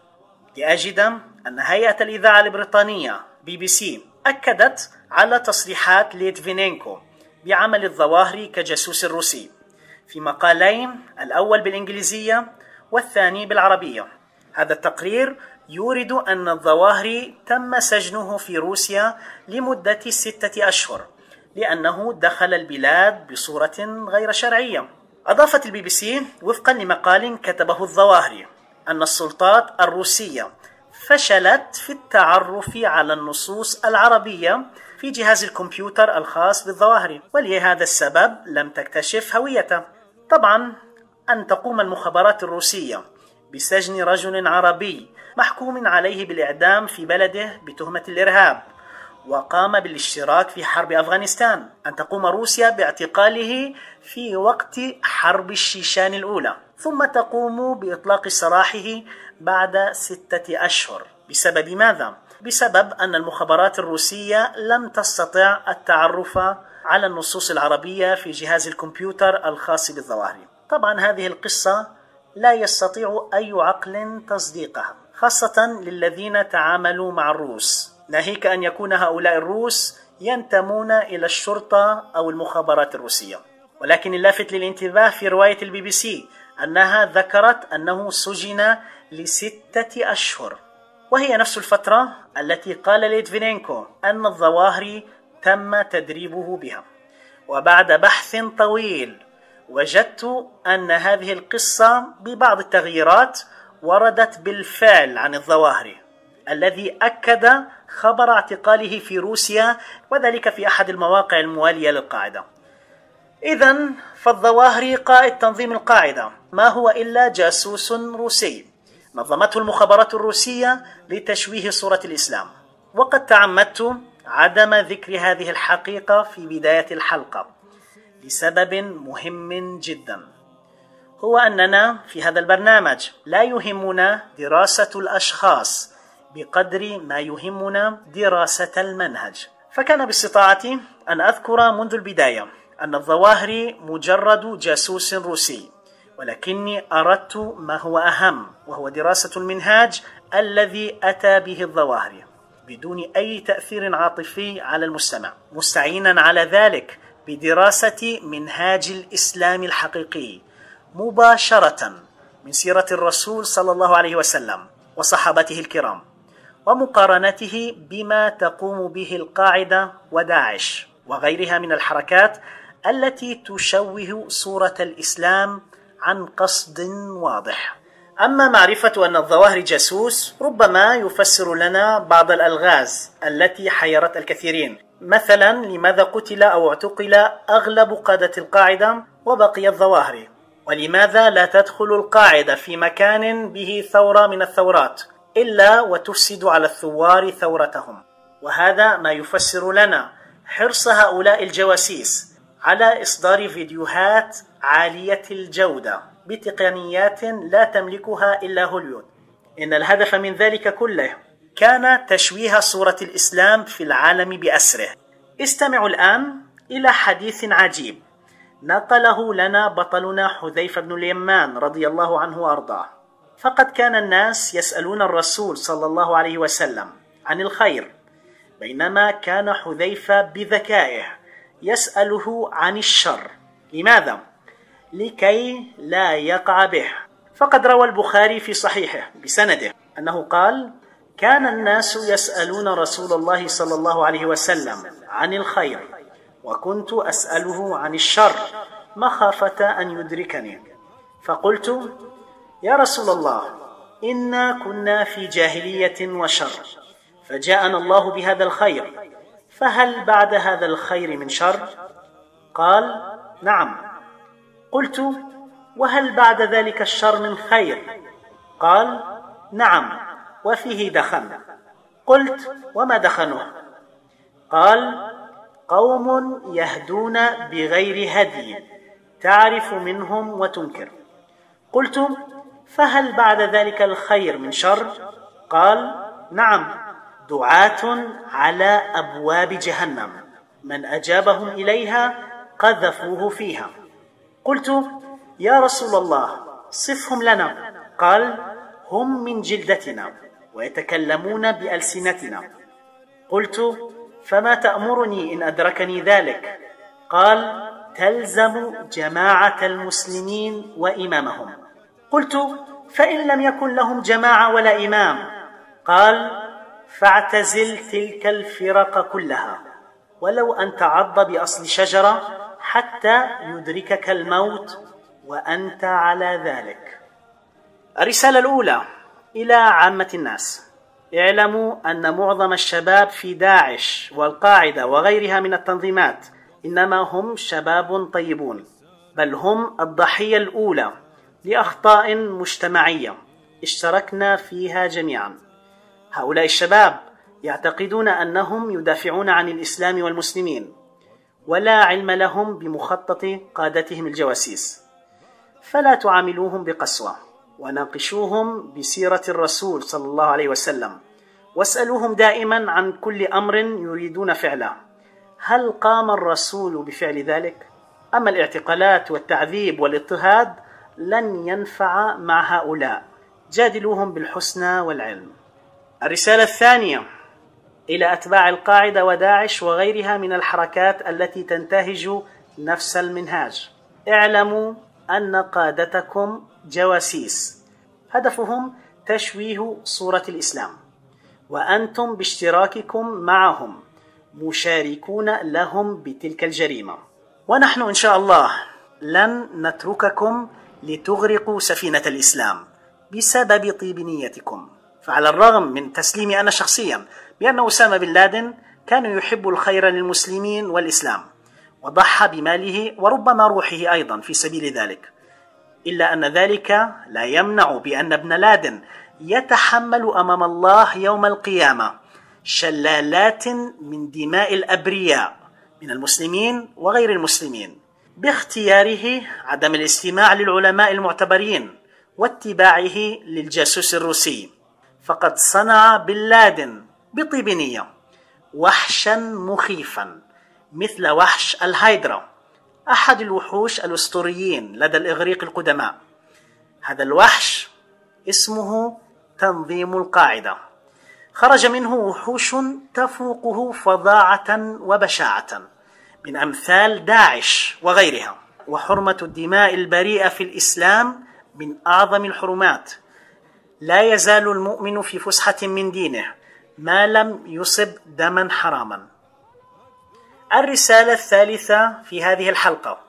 لأجد أن هيئة الإذاعة البريطانية بي بي سي أكدت على تصريحات ليتفينينكو بعمل الظواهري كجاسوس روسي في مقالين الأول بالإنجليزية والثاني بالعربية. هذا التقرير يورد أن الظواهري تم سجنه في روسيا لمدة ستة أشهر لأنه دخل البلاد بصورة غير شرعية. أضافت البي بي سي وفقا لمقال كتبه الظواهري أن السلطات الروسية فشلت في التعرف على النصوص العربية في جهاز الكمبيوتر الخاص بالظواهري ولهذا السبب لم تكتشف هويته طبعا أن تقوم المخابرات الروسية بسجن رجل عربي محكوم عليه بالإعدام في بلده بتهمة الإرهاب وقام بالاشتراك في حرب أفغانستان. أن تقوم روسيا باعتقاله في وقت حرب الشيشان الأولى ثم تقوم بإطلاق سراحه بعد ستة أشهر. بسبب ماذا؟ بسبب أن المخابرات الروسية لم تستطع التعرف على النصوص العربية في جهاز الكمبيوتر الخاص بالظواهري. طبعا هذه القصة لا يستطيع أي عقل تصديقها خاصة للذين تعاملوا مع الروس. ناهيك أن يكون هؤلاء الروس ينتمون إلى الشرطة أو المخابرات الروسية. ولكن اللافت للانتباه في رواية البي بي سي أنها ذكرت أنه سجن لستة أشهر. وهي نفس الفترة التي قال ليتفينينكو أن الظواهر تم تدريبه بها. وبعد بحث طويل وجدت أن هذه القصة ببعض التغييرات وردت بالفعل عن الظواهر الذي أكد خبر اعتقاله في روسيا وذلك في أحد المواقع الموالية للقاعدة. إذا فالظواهري قائد تنظيم القاعدة. ما هو إلا جاسوس روسي؟ نظمته المخابرات الروسية لتشويه صورة الإسلام. وقد تعمدت عدم ذكر هذه الحقيقة في بداية الحلقة لسبب مهم جدا. هو أننا في هذا البرنامج لا يهمنا دراسة الأشخاص بقدر ما يهمنا دراسة المنهج. فكان باستطاعتي أن أذكر منذ البداية أن الظواهري مجرد جاسوس روسي ولكني أردت ما هو أهم وهو دراسة المنهاج الذي أتى به الظواهري بدون أي تأثير عاطفي على المستمع مستعينا على ذلك بدراسة منهاج الإسلام الحقيقي مباشرة من سيرة الرسول صلى الله عليه وسلم وصحابته الكرام ومقارنته بما تقوم به القاعدة وداعش وغيرها من الحركات التي تشوه صورة الإسلام عن قصد واضح. أما معرفة أن الظواهر جاسوس ربما يفسر لنا بعض الألغاز التي حيرت الكثيرين. مثلا لماذا قتل أو اعتقل أغلب قادة القاعدة وبقي الظواهر؟ ولماذا لا تدخل القاعدة في مكان به ثورة من الثورات إلا وتفسد على الثوار ثورتهم؟ وهذا ما يفسر لنا حرص هؤلاء الجواسيس على إصدار فيديوهات عالية الجودة بتقنيات لا تملكها إلا هوليود. إن الهدف من ذلك كله كان تشويه صورة الإسلام في العالم بأسره. استمعوا الآن إلى حديث عجيب نقله لنا بطلنا حذيفة بن اليمان رضي الله عنه وأرضاه. فقد كان الناس يسألون الرسول صلى الله عليه وسلم عن الخير بينما كان حذيفة بذكائه يسأله عن الشر. لماذا؟ لكي لا يقع به. فقد روى البخاري في صحيحه بسنده أنه قال كان الناس يسألون رسول الله صلى الله عليه وسلم عن الخير وكنت أسأله عن الشر مخافة أن يدركني. فقلت يا رسول الله إنا كنا في جاهلية وشر فجاءنا الله بهذا الخير فهل بعد هذا الخير من شر؟ قال نعم. قلت وهل بعد ذلك الشر من خير؟ قال نعم وفيه دخن. قلت وما دخنه؟ قال قوم يهدون بغير هدي تعرف منهم وتنكر. قلت فهل بعد ذلك الخير من شر؟ قال نعم. دعاة على أبواب جهنم. من أجابهم إليها قذفوه فيها. قلت يا رسول الله صفهم لنا. قال هم من جلدتنا ويتكلمون بألسنتنا. قلت فما تأمرني إن أدركني ذلك؟ قال تلزم جماعة المسلمين وإمامهم. قلت فإن لم يكن لهم جماعة ولا إمام. قال فاعتزل تلك الفرق كلها ولو أن تعض بأصل شجرة حتى يدركك الموت وأنت على ذلك. الرسالة الأولى إلى عامة الناس. اعلموا أن معظم الشباب في داعش والقاعدة وغيرها من التنظيمات إنما هم شباب طيبون بل هم الضحية الأولى لأخطاء مجتمعية. اشتركنا فيها جميعا. هؤلاء الشباب يعتقدون أنهم يدافعون عن الإسلام والمسلمين ولا علم لهم بمخطط قادتهم الجواسيس. فلا تعاملوهم بقسوة وناقشوهم بسيرة الرسول صلى الله عليه وسلم واسألوهم دائما عن كل أمر يريدون فعله. هل قام الرسول بفعل ذلك؟ اما الاعتقالات والتعذيب والاضطهاد لن ينفع مع هؤلاء؟ جادلوهم بالحسنى والعلم. الرسالة الثانية إلى أتباع القاعدة وداعش وغيرها من الحركات التي تنتهج نفس المنهاج. اعلموا أن قادتكم جواسيس. هدفهم تشويه صورة الإسلام. وأنتم باشتراككم معهم. مشاركون لهم بتلك الجريمة. ونحن إن شاء الله لن نترككم لتغرقوا سفينة الإسلام بسبب طيب نيتكم. فعلى الرغم من تسليمي أنا شخصيا بأن أسامة بن لادن كان يحب الخير للمسلمين والإسلام وضحى بماله وربما روحه أيضا في سبيل ذلك إلا أن ذلك لا يمنع بأن ابن لادن يتحمل أمام الله يوم القيامة شلالات من دماء الأبرياء من المسلمين وغير المسلمين باختياره عدم الاستماع للعلماء المعتبرين واتباعه للجاسوس الروسي. فقد صنع بن لادن بطيب نية وحشا مخيفا مثل وحش الهايدرا أحد الوحوش الأسطوريين لدى الإغريق القدماء. هذا الوحش اسمه تنظيم القاعدة. خرج منه وحوش تفوقه فظاعة وبشاعة من أمثال داعش وغيرها وحرمة الدماء البريئة في الإسلام من أعظم الحرمات. لا يزال المؤمن في فسحة من دينه ما لم يصب دما حراما. الرسالة الثالثة في هذه الحلقة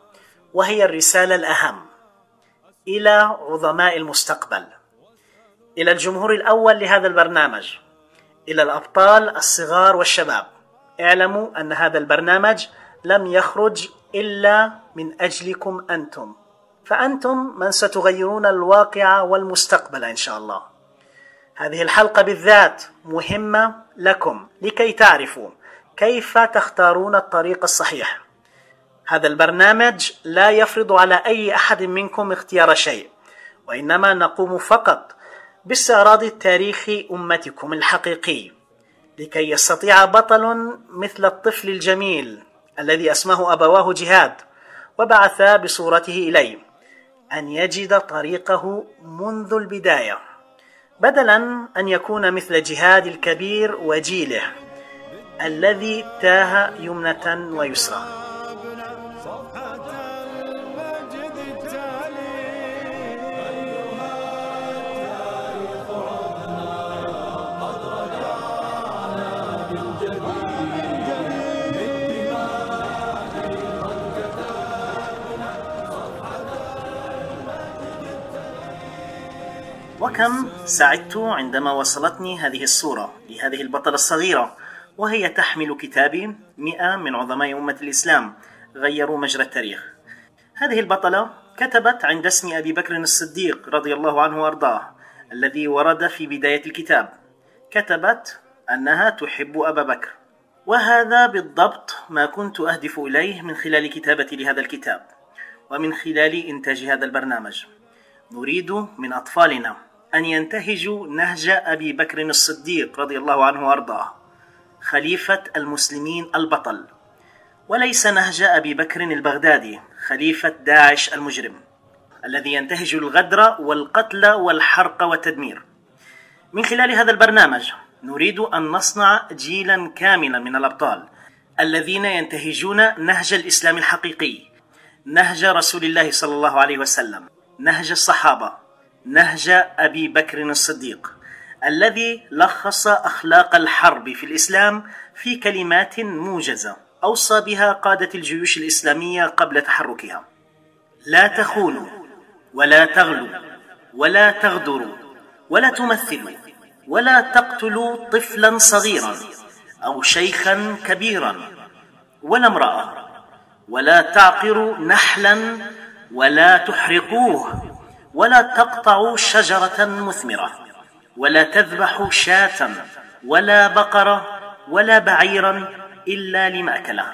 وهي الرسالة الأهم إلى عظماء المستقبل إلى الجمهور الأول لهذا البرنامج إلى الأبطال الصغار والشباب. اعلموا أن هذا البرنامج لم يخرج إلا من أجلكم أنتم. فأنتم من ستغيرون الواقع والمستقبل إن شاء الله. هذه الحلقة بالذات مهمة لكم لكي تعرفوا كيف تختارون الطريق الصحيح. هذا البرنامج لا يفرض على أي أحد منكم اختيار شيء وإنما نقوم فقط باستعراض تاريخ أمتكم الحقيقي لكي يستطيع بطل مثل الطفل الجميل الذي اسمه أبواه جهاد وبعثا بصورته إليه. أن يجد طريقه منذ البداية بدلا أن يكون مثل جهاد الكبير وجيله الذي تاه يمنة ويسرى. وكم سعدت عندما وصلتني هذه الصورة لهذه البطلة الصغيرة وهي تحمل كتابي مئة من عظماء أمة الإسلام غيروا مجرى التاريخ. هذه البطلة كتبت عند اسم أبي بكر الصديق رضي الله عنه وأرضاه الذي ورد في بداية الكتاب. كتبت أنها تحب أبا بكر. وهذا بالضبط ما كنت أهدف إليه من خلال كتابتي لهذا الكتاب ومن خلال إنتاج هذا البرنامج. نريد من أطفالنا أن ينتهجوا نهج أبي بكر الصديق رضي الله عنه وأرضاه خليفة المسلمين البطل. وليس نهج أبي بكر البغدادي خليفة داعش المجرم الذي ينتهج الغدر والقتل والحرق والتدمير. من خلال هذا البرنامج نريد أن نصنع جيلا كاملا من الأبطال الذين ينتهجون نهج الإسلام الحقيقي نهج رسول الله صلى الله عليه وسلم نهج الصحابة. نهج أبي بكر الصديق الذي لخص أخلاق الحرب في الإسلام في كلمات موجزة أوصى بها قادة الجيوش الإسلامية قبل تحركها. لا تخونوا ولا تغلوا ولا تغدروا ولا تمثلوا ولا تقتلوا طفلا صغيرا أو شيخا كبيرا ولا امرأة ولا تعقروا نحلا ولا تحرقوه. ولا تقطعوا شجرة مثمرة ولا تذبحوا شاة ولا بقرة ولا بعيرا إلا لمأكله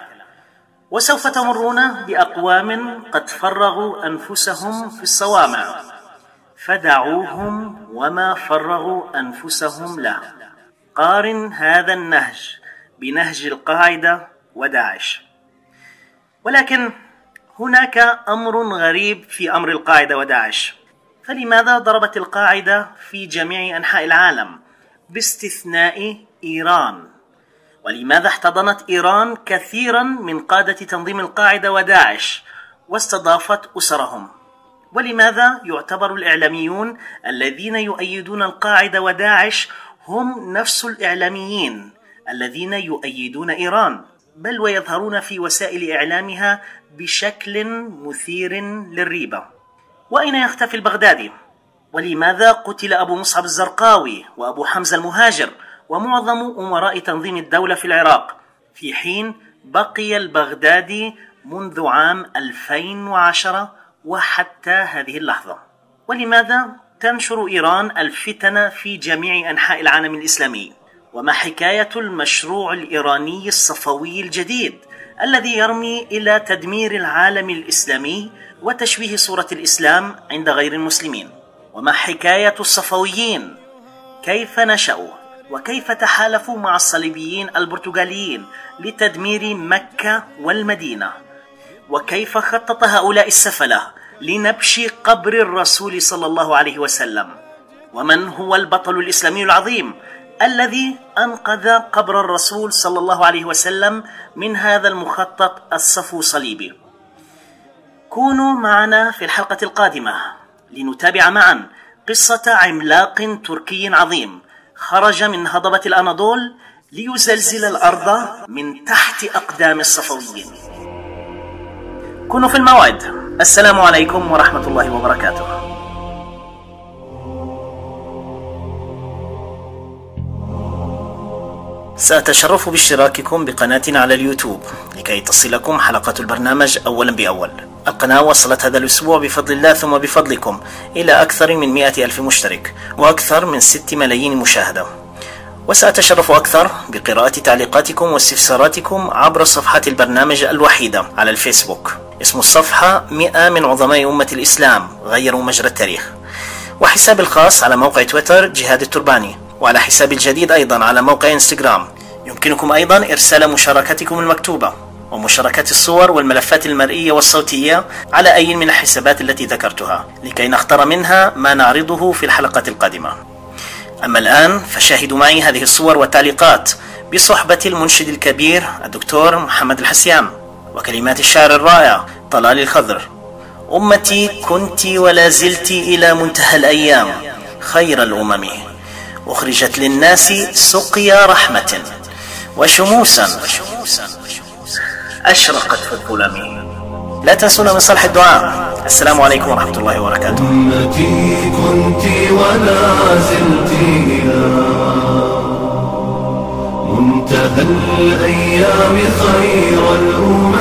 وسوف تمرون بأقوام قد فرغوا أنفسهم في الصوامع فدعوهم وما فرغوا أنفسهم له قارن هذا النهج بنهج القاعدة وداعش. ولكن هناك أمر غريب في أمر القاعدة وداعش. فلماذا ضربت القاعدة في جميع أنحاء العالم باستثناء إيران؟ ولماذا احتضنت إيران كثيرا من قادة تنظيم القاعدة وداعش واستضافت أسرهم؟ ولماذا يعتبر الإعلاميون الذين يؤيدون القاعدة وداعش هم نفس الإعلاميين الذين يؤيدون إيران بل ويظهرون في وسائل إعلامها بشكل مثير للريبة وأين يختفي البغدادي؟ ولماذا قتل أبو مصعب الزرقاوي وأبو حمزة المهاجر ومعظم أمراء تنظيم الدولة في العراق؟ في حين بقي البغدادي منذ عام 2010 وحتى هذه اللحظة. ولماذا تنشر إيران الفتن في جميع أنحاء العالم الإسلامي؟ وما حكاية المشروع الإيراني الصفوي الجديد الذي يرمي إلى تدمير العالم الإسلامي وتشويه صورة الإسلام عند غير المسلمين. وما حكاية الصفويين؟ كيف نشأوا؟ وكيف تحالفوا مع الصليبيين البرتغاليين لتدمير مكة والمدينة؟ وكيف خطط هؤلاء السفلة لنبش قبر الرسول صلى الله عليه وسلم؟ ومن هو البطل الإسلامي العظيم الذي أنقذ قبر الرسول صلى الله عليه وسلم من هذا المخطط الصفو صليبي كونوا معنا في الحلقة القادمة. لنتابع معا قصة عملاق تركي عظيم. خرج من هضبة الأناضول ليزلزل الأرض من تحت أقدام الصفويين كونوا في الموعد. السلام عليكم ورحمة الله وبركاته. سأتشرف باشتراككم بقناتنا على اليوتيوب لكي تصلكم حلقات البرنامج أولا بأول. القناة وصلت هذا الأسبوع بفضل الله ثم بفضلكم إلى أكثر من مئة ألف مشترك وأكثر من ست ملايين مشاهدة. وسأتشرف أكثر بقراءة تعليقاتكم واستفساراتكم عبر صفحة البرنامج الوحيدة على الفيسبوك. اسم الصفحة 100 من عظماء أمة الإسلام غيروا مجرى التاريخ. وحسابي الخاص على موقع تويتر جهاد الترباني. وعلى حسابي الجديد أيضا على موقع إنستغرام. يمكنكم أيضا إرسال مشاركتكم المكتوبة ومشاركات الصور والملفات المرئية والصوتية على أي من الحسابات التي ذكرتها لكي نختار منها ما نعرضه في الحلقة القادمة. أما الآن فشاهدوا معي هذه الصور والتعليقات بصحبة المنشد الكبير الدكتور محمد الحسيام وكلمات الشاعر الرائع طلال الخضر. أمتي كنت ولا زلت إلى منتهى الأيام خير الأمم. أخرجت للناس سقيا رحمة وشموسا أشرقت في الظلم لا تنسونا من صالح الدعاء. السلام عليكم ورحمة الله وبركاته. أمتي كنت ولا زلت منتهى الأيام خير الأمم.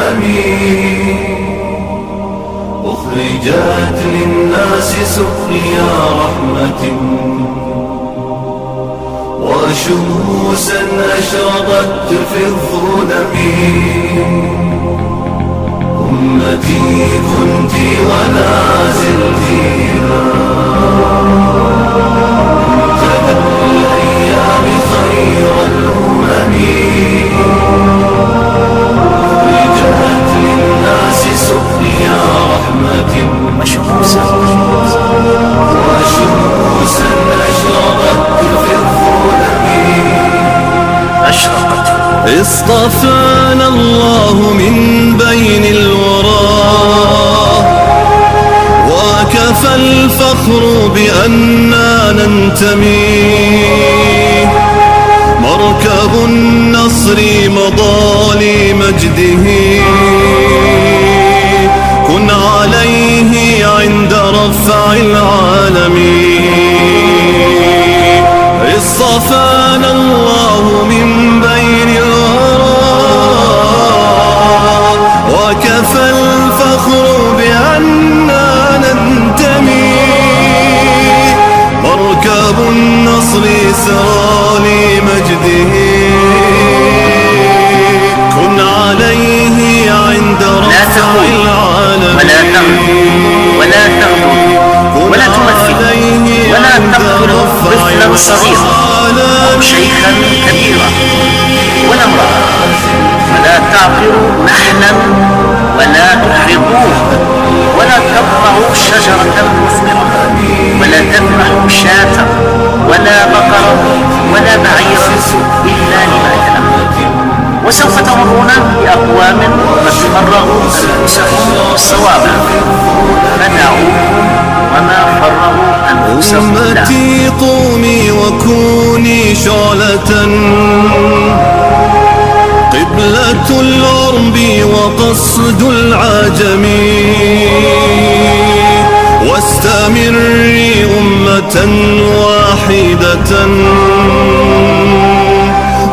أخرجت للناس سقيا رحمة. وشموسا أشرقت في الظلم أمتي كنت ولا زلت الأيام خير الأمم. للناس رحمة. وشموسا وشموسا أشرقت في أشرقت. اصطفانا الله من بين الورى. وكفى الفخر بأننا ننتمي. مركب النصر مضى لمجده. كن عليه عند رفع العالم اصطفانا الله من بين الورى وكفى الفخر بأننا ننتمي. مركب النصر سرى لمجده كن عليه عند رفع تقول العالم ولا تغدو ولا تغدو ولا تمثل. ولا تقتل طفلا صغيرا شيخا كبيرا. ولا امرأة. ولا تعقروا نحلا ولا تحرقوه. ولا تقطعوا شجرة مثمرة ولا تذبحوا شاة ولا بقرة ولا بعيرا إلا لمأكله وسوف تمرون بأقوام قد فرغوا أنفسهم بالصوابع فدعوهم وما فرغوا أنفسهم أمتي قومي وكوني شعلة. قبلة العرب وقصد العجم. واستمري أمة واحدة.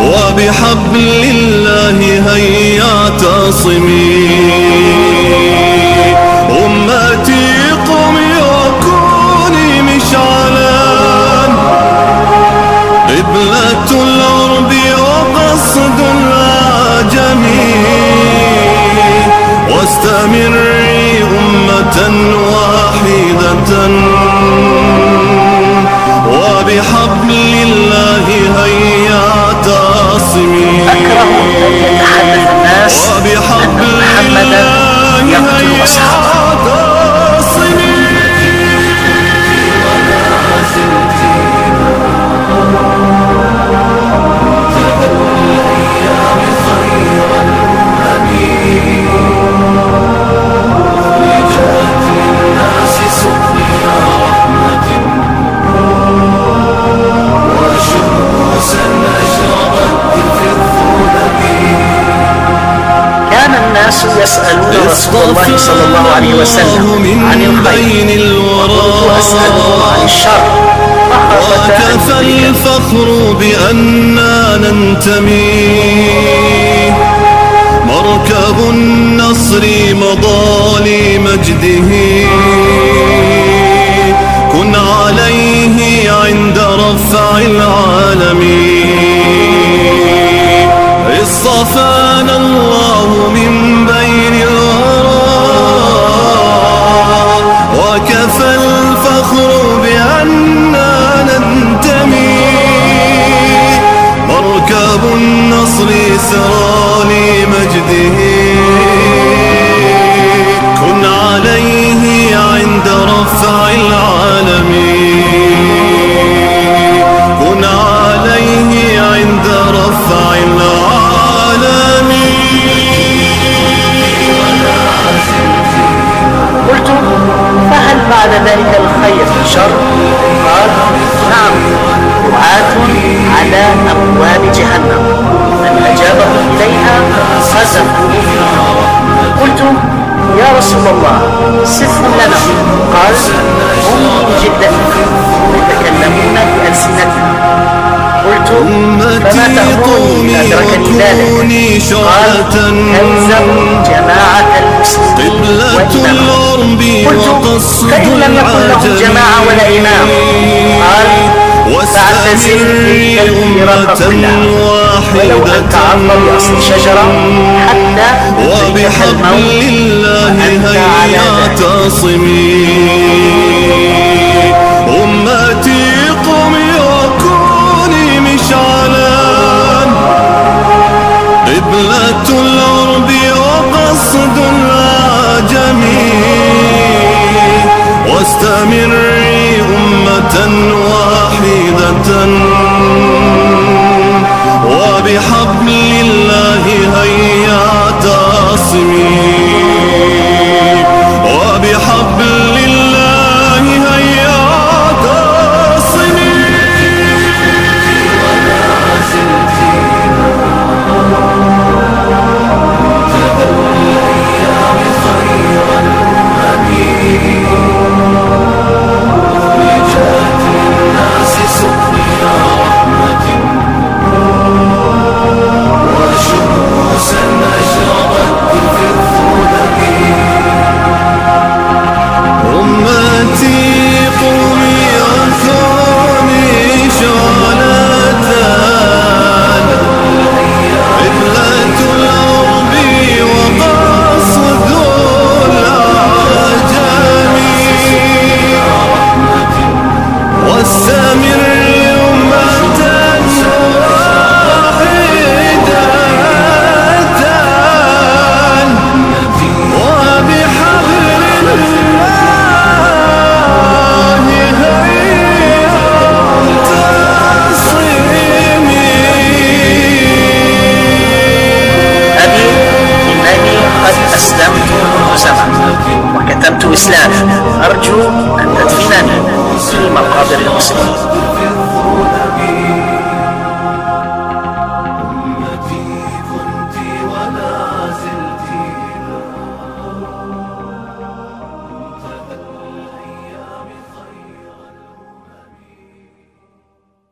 وبحبل الله هيا تصمي واستمري أمة واحدة. وبحبل الله هيا تعصمي أكره أن يتحدث الناس وبحبل الله يقتل أصحابه. رسول الله صلى الله عليه وسلم عن الخير وكنت أسأله عن الشر. وكفى الفخر بأننا ننتمي. مركب النصر مضى لمجده. كن عليه عند رفع العالم. إصطفانا الله من سرى لمجده كن عليه عند رفع العالم. كن عليه عند رفع العالم. قلت فهل بعد ذلك الخير شر؟ قال نعم. دعاة على قلت يا رسول الله صفهم لنا. قال هم جدتنا يتكلمون بألسنتنا. قلت فما تأمرني أدركني ذلك. قال تلزم جماعة المسلمين وإمامهم. قلت فإن لم يكن لهم جماعة ولا إمام. قال شجرة حتى يدركك وبحبل الله هيا ذلك.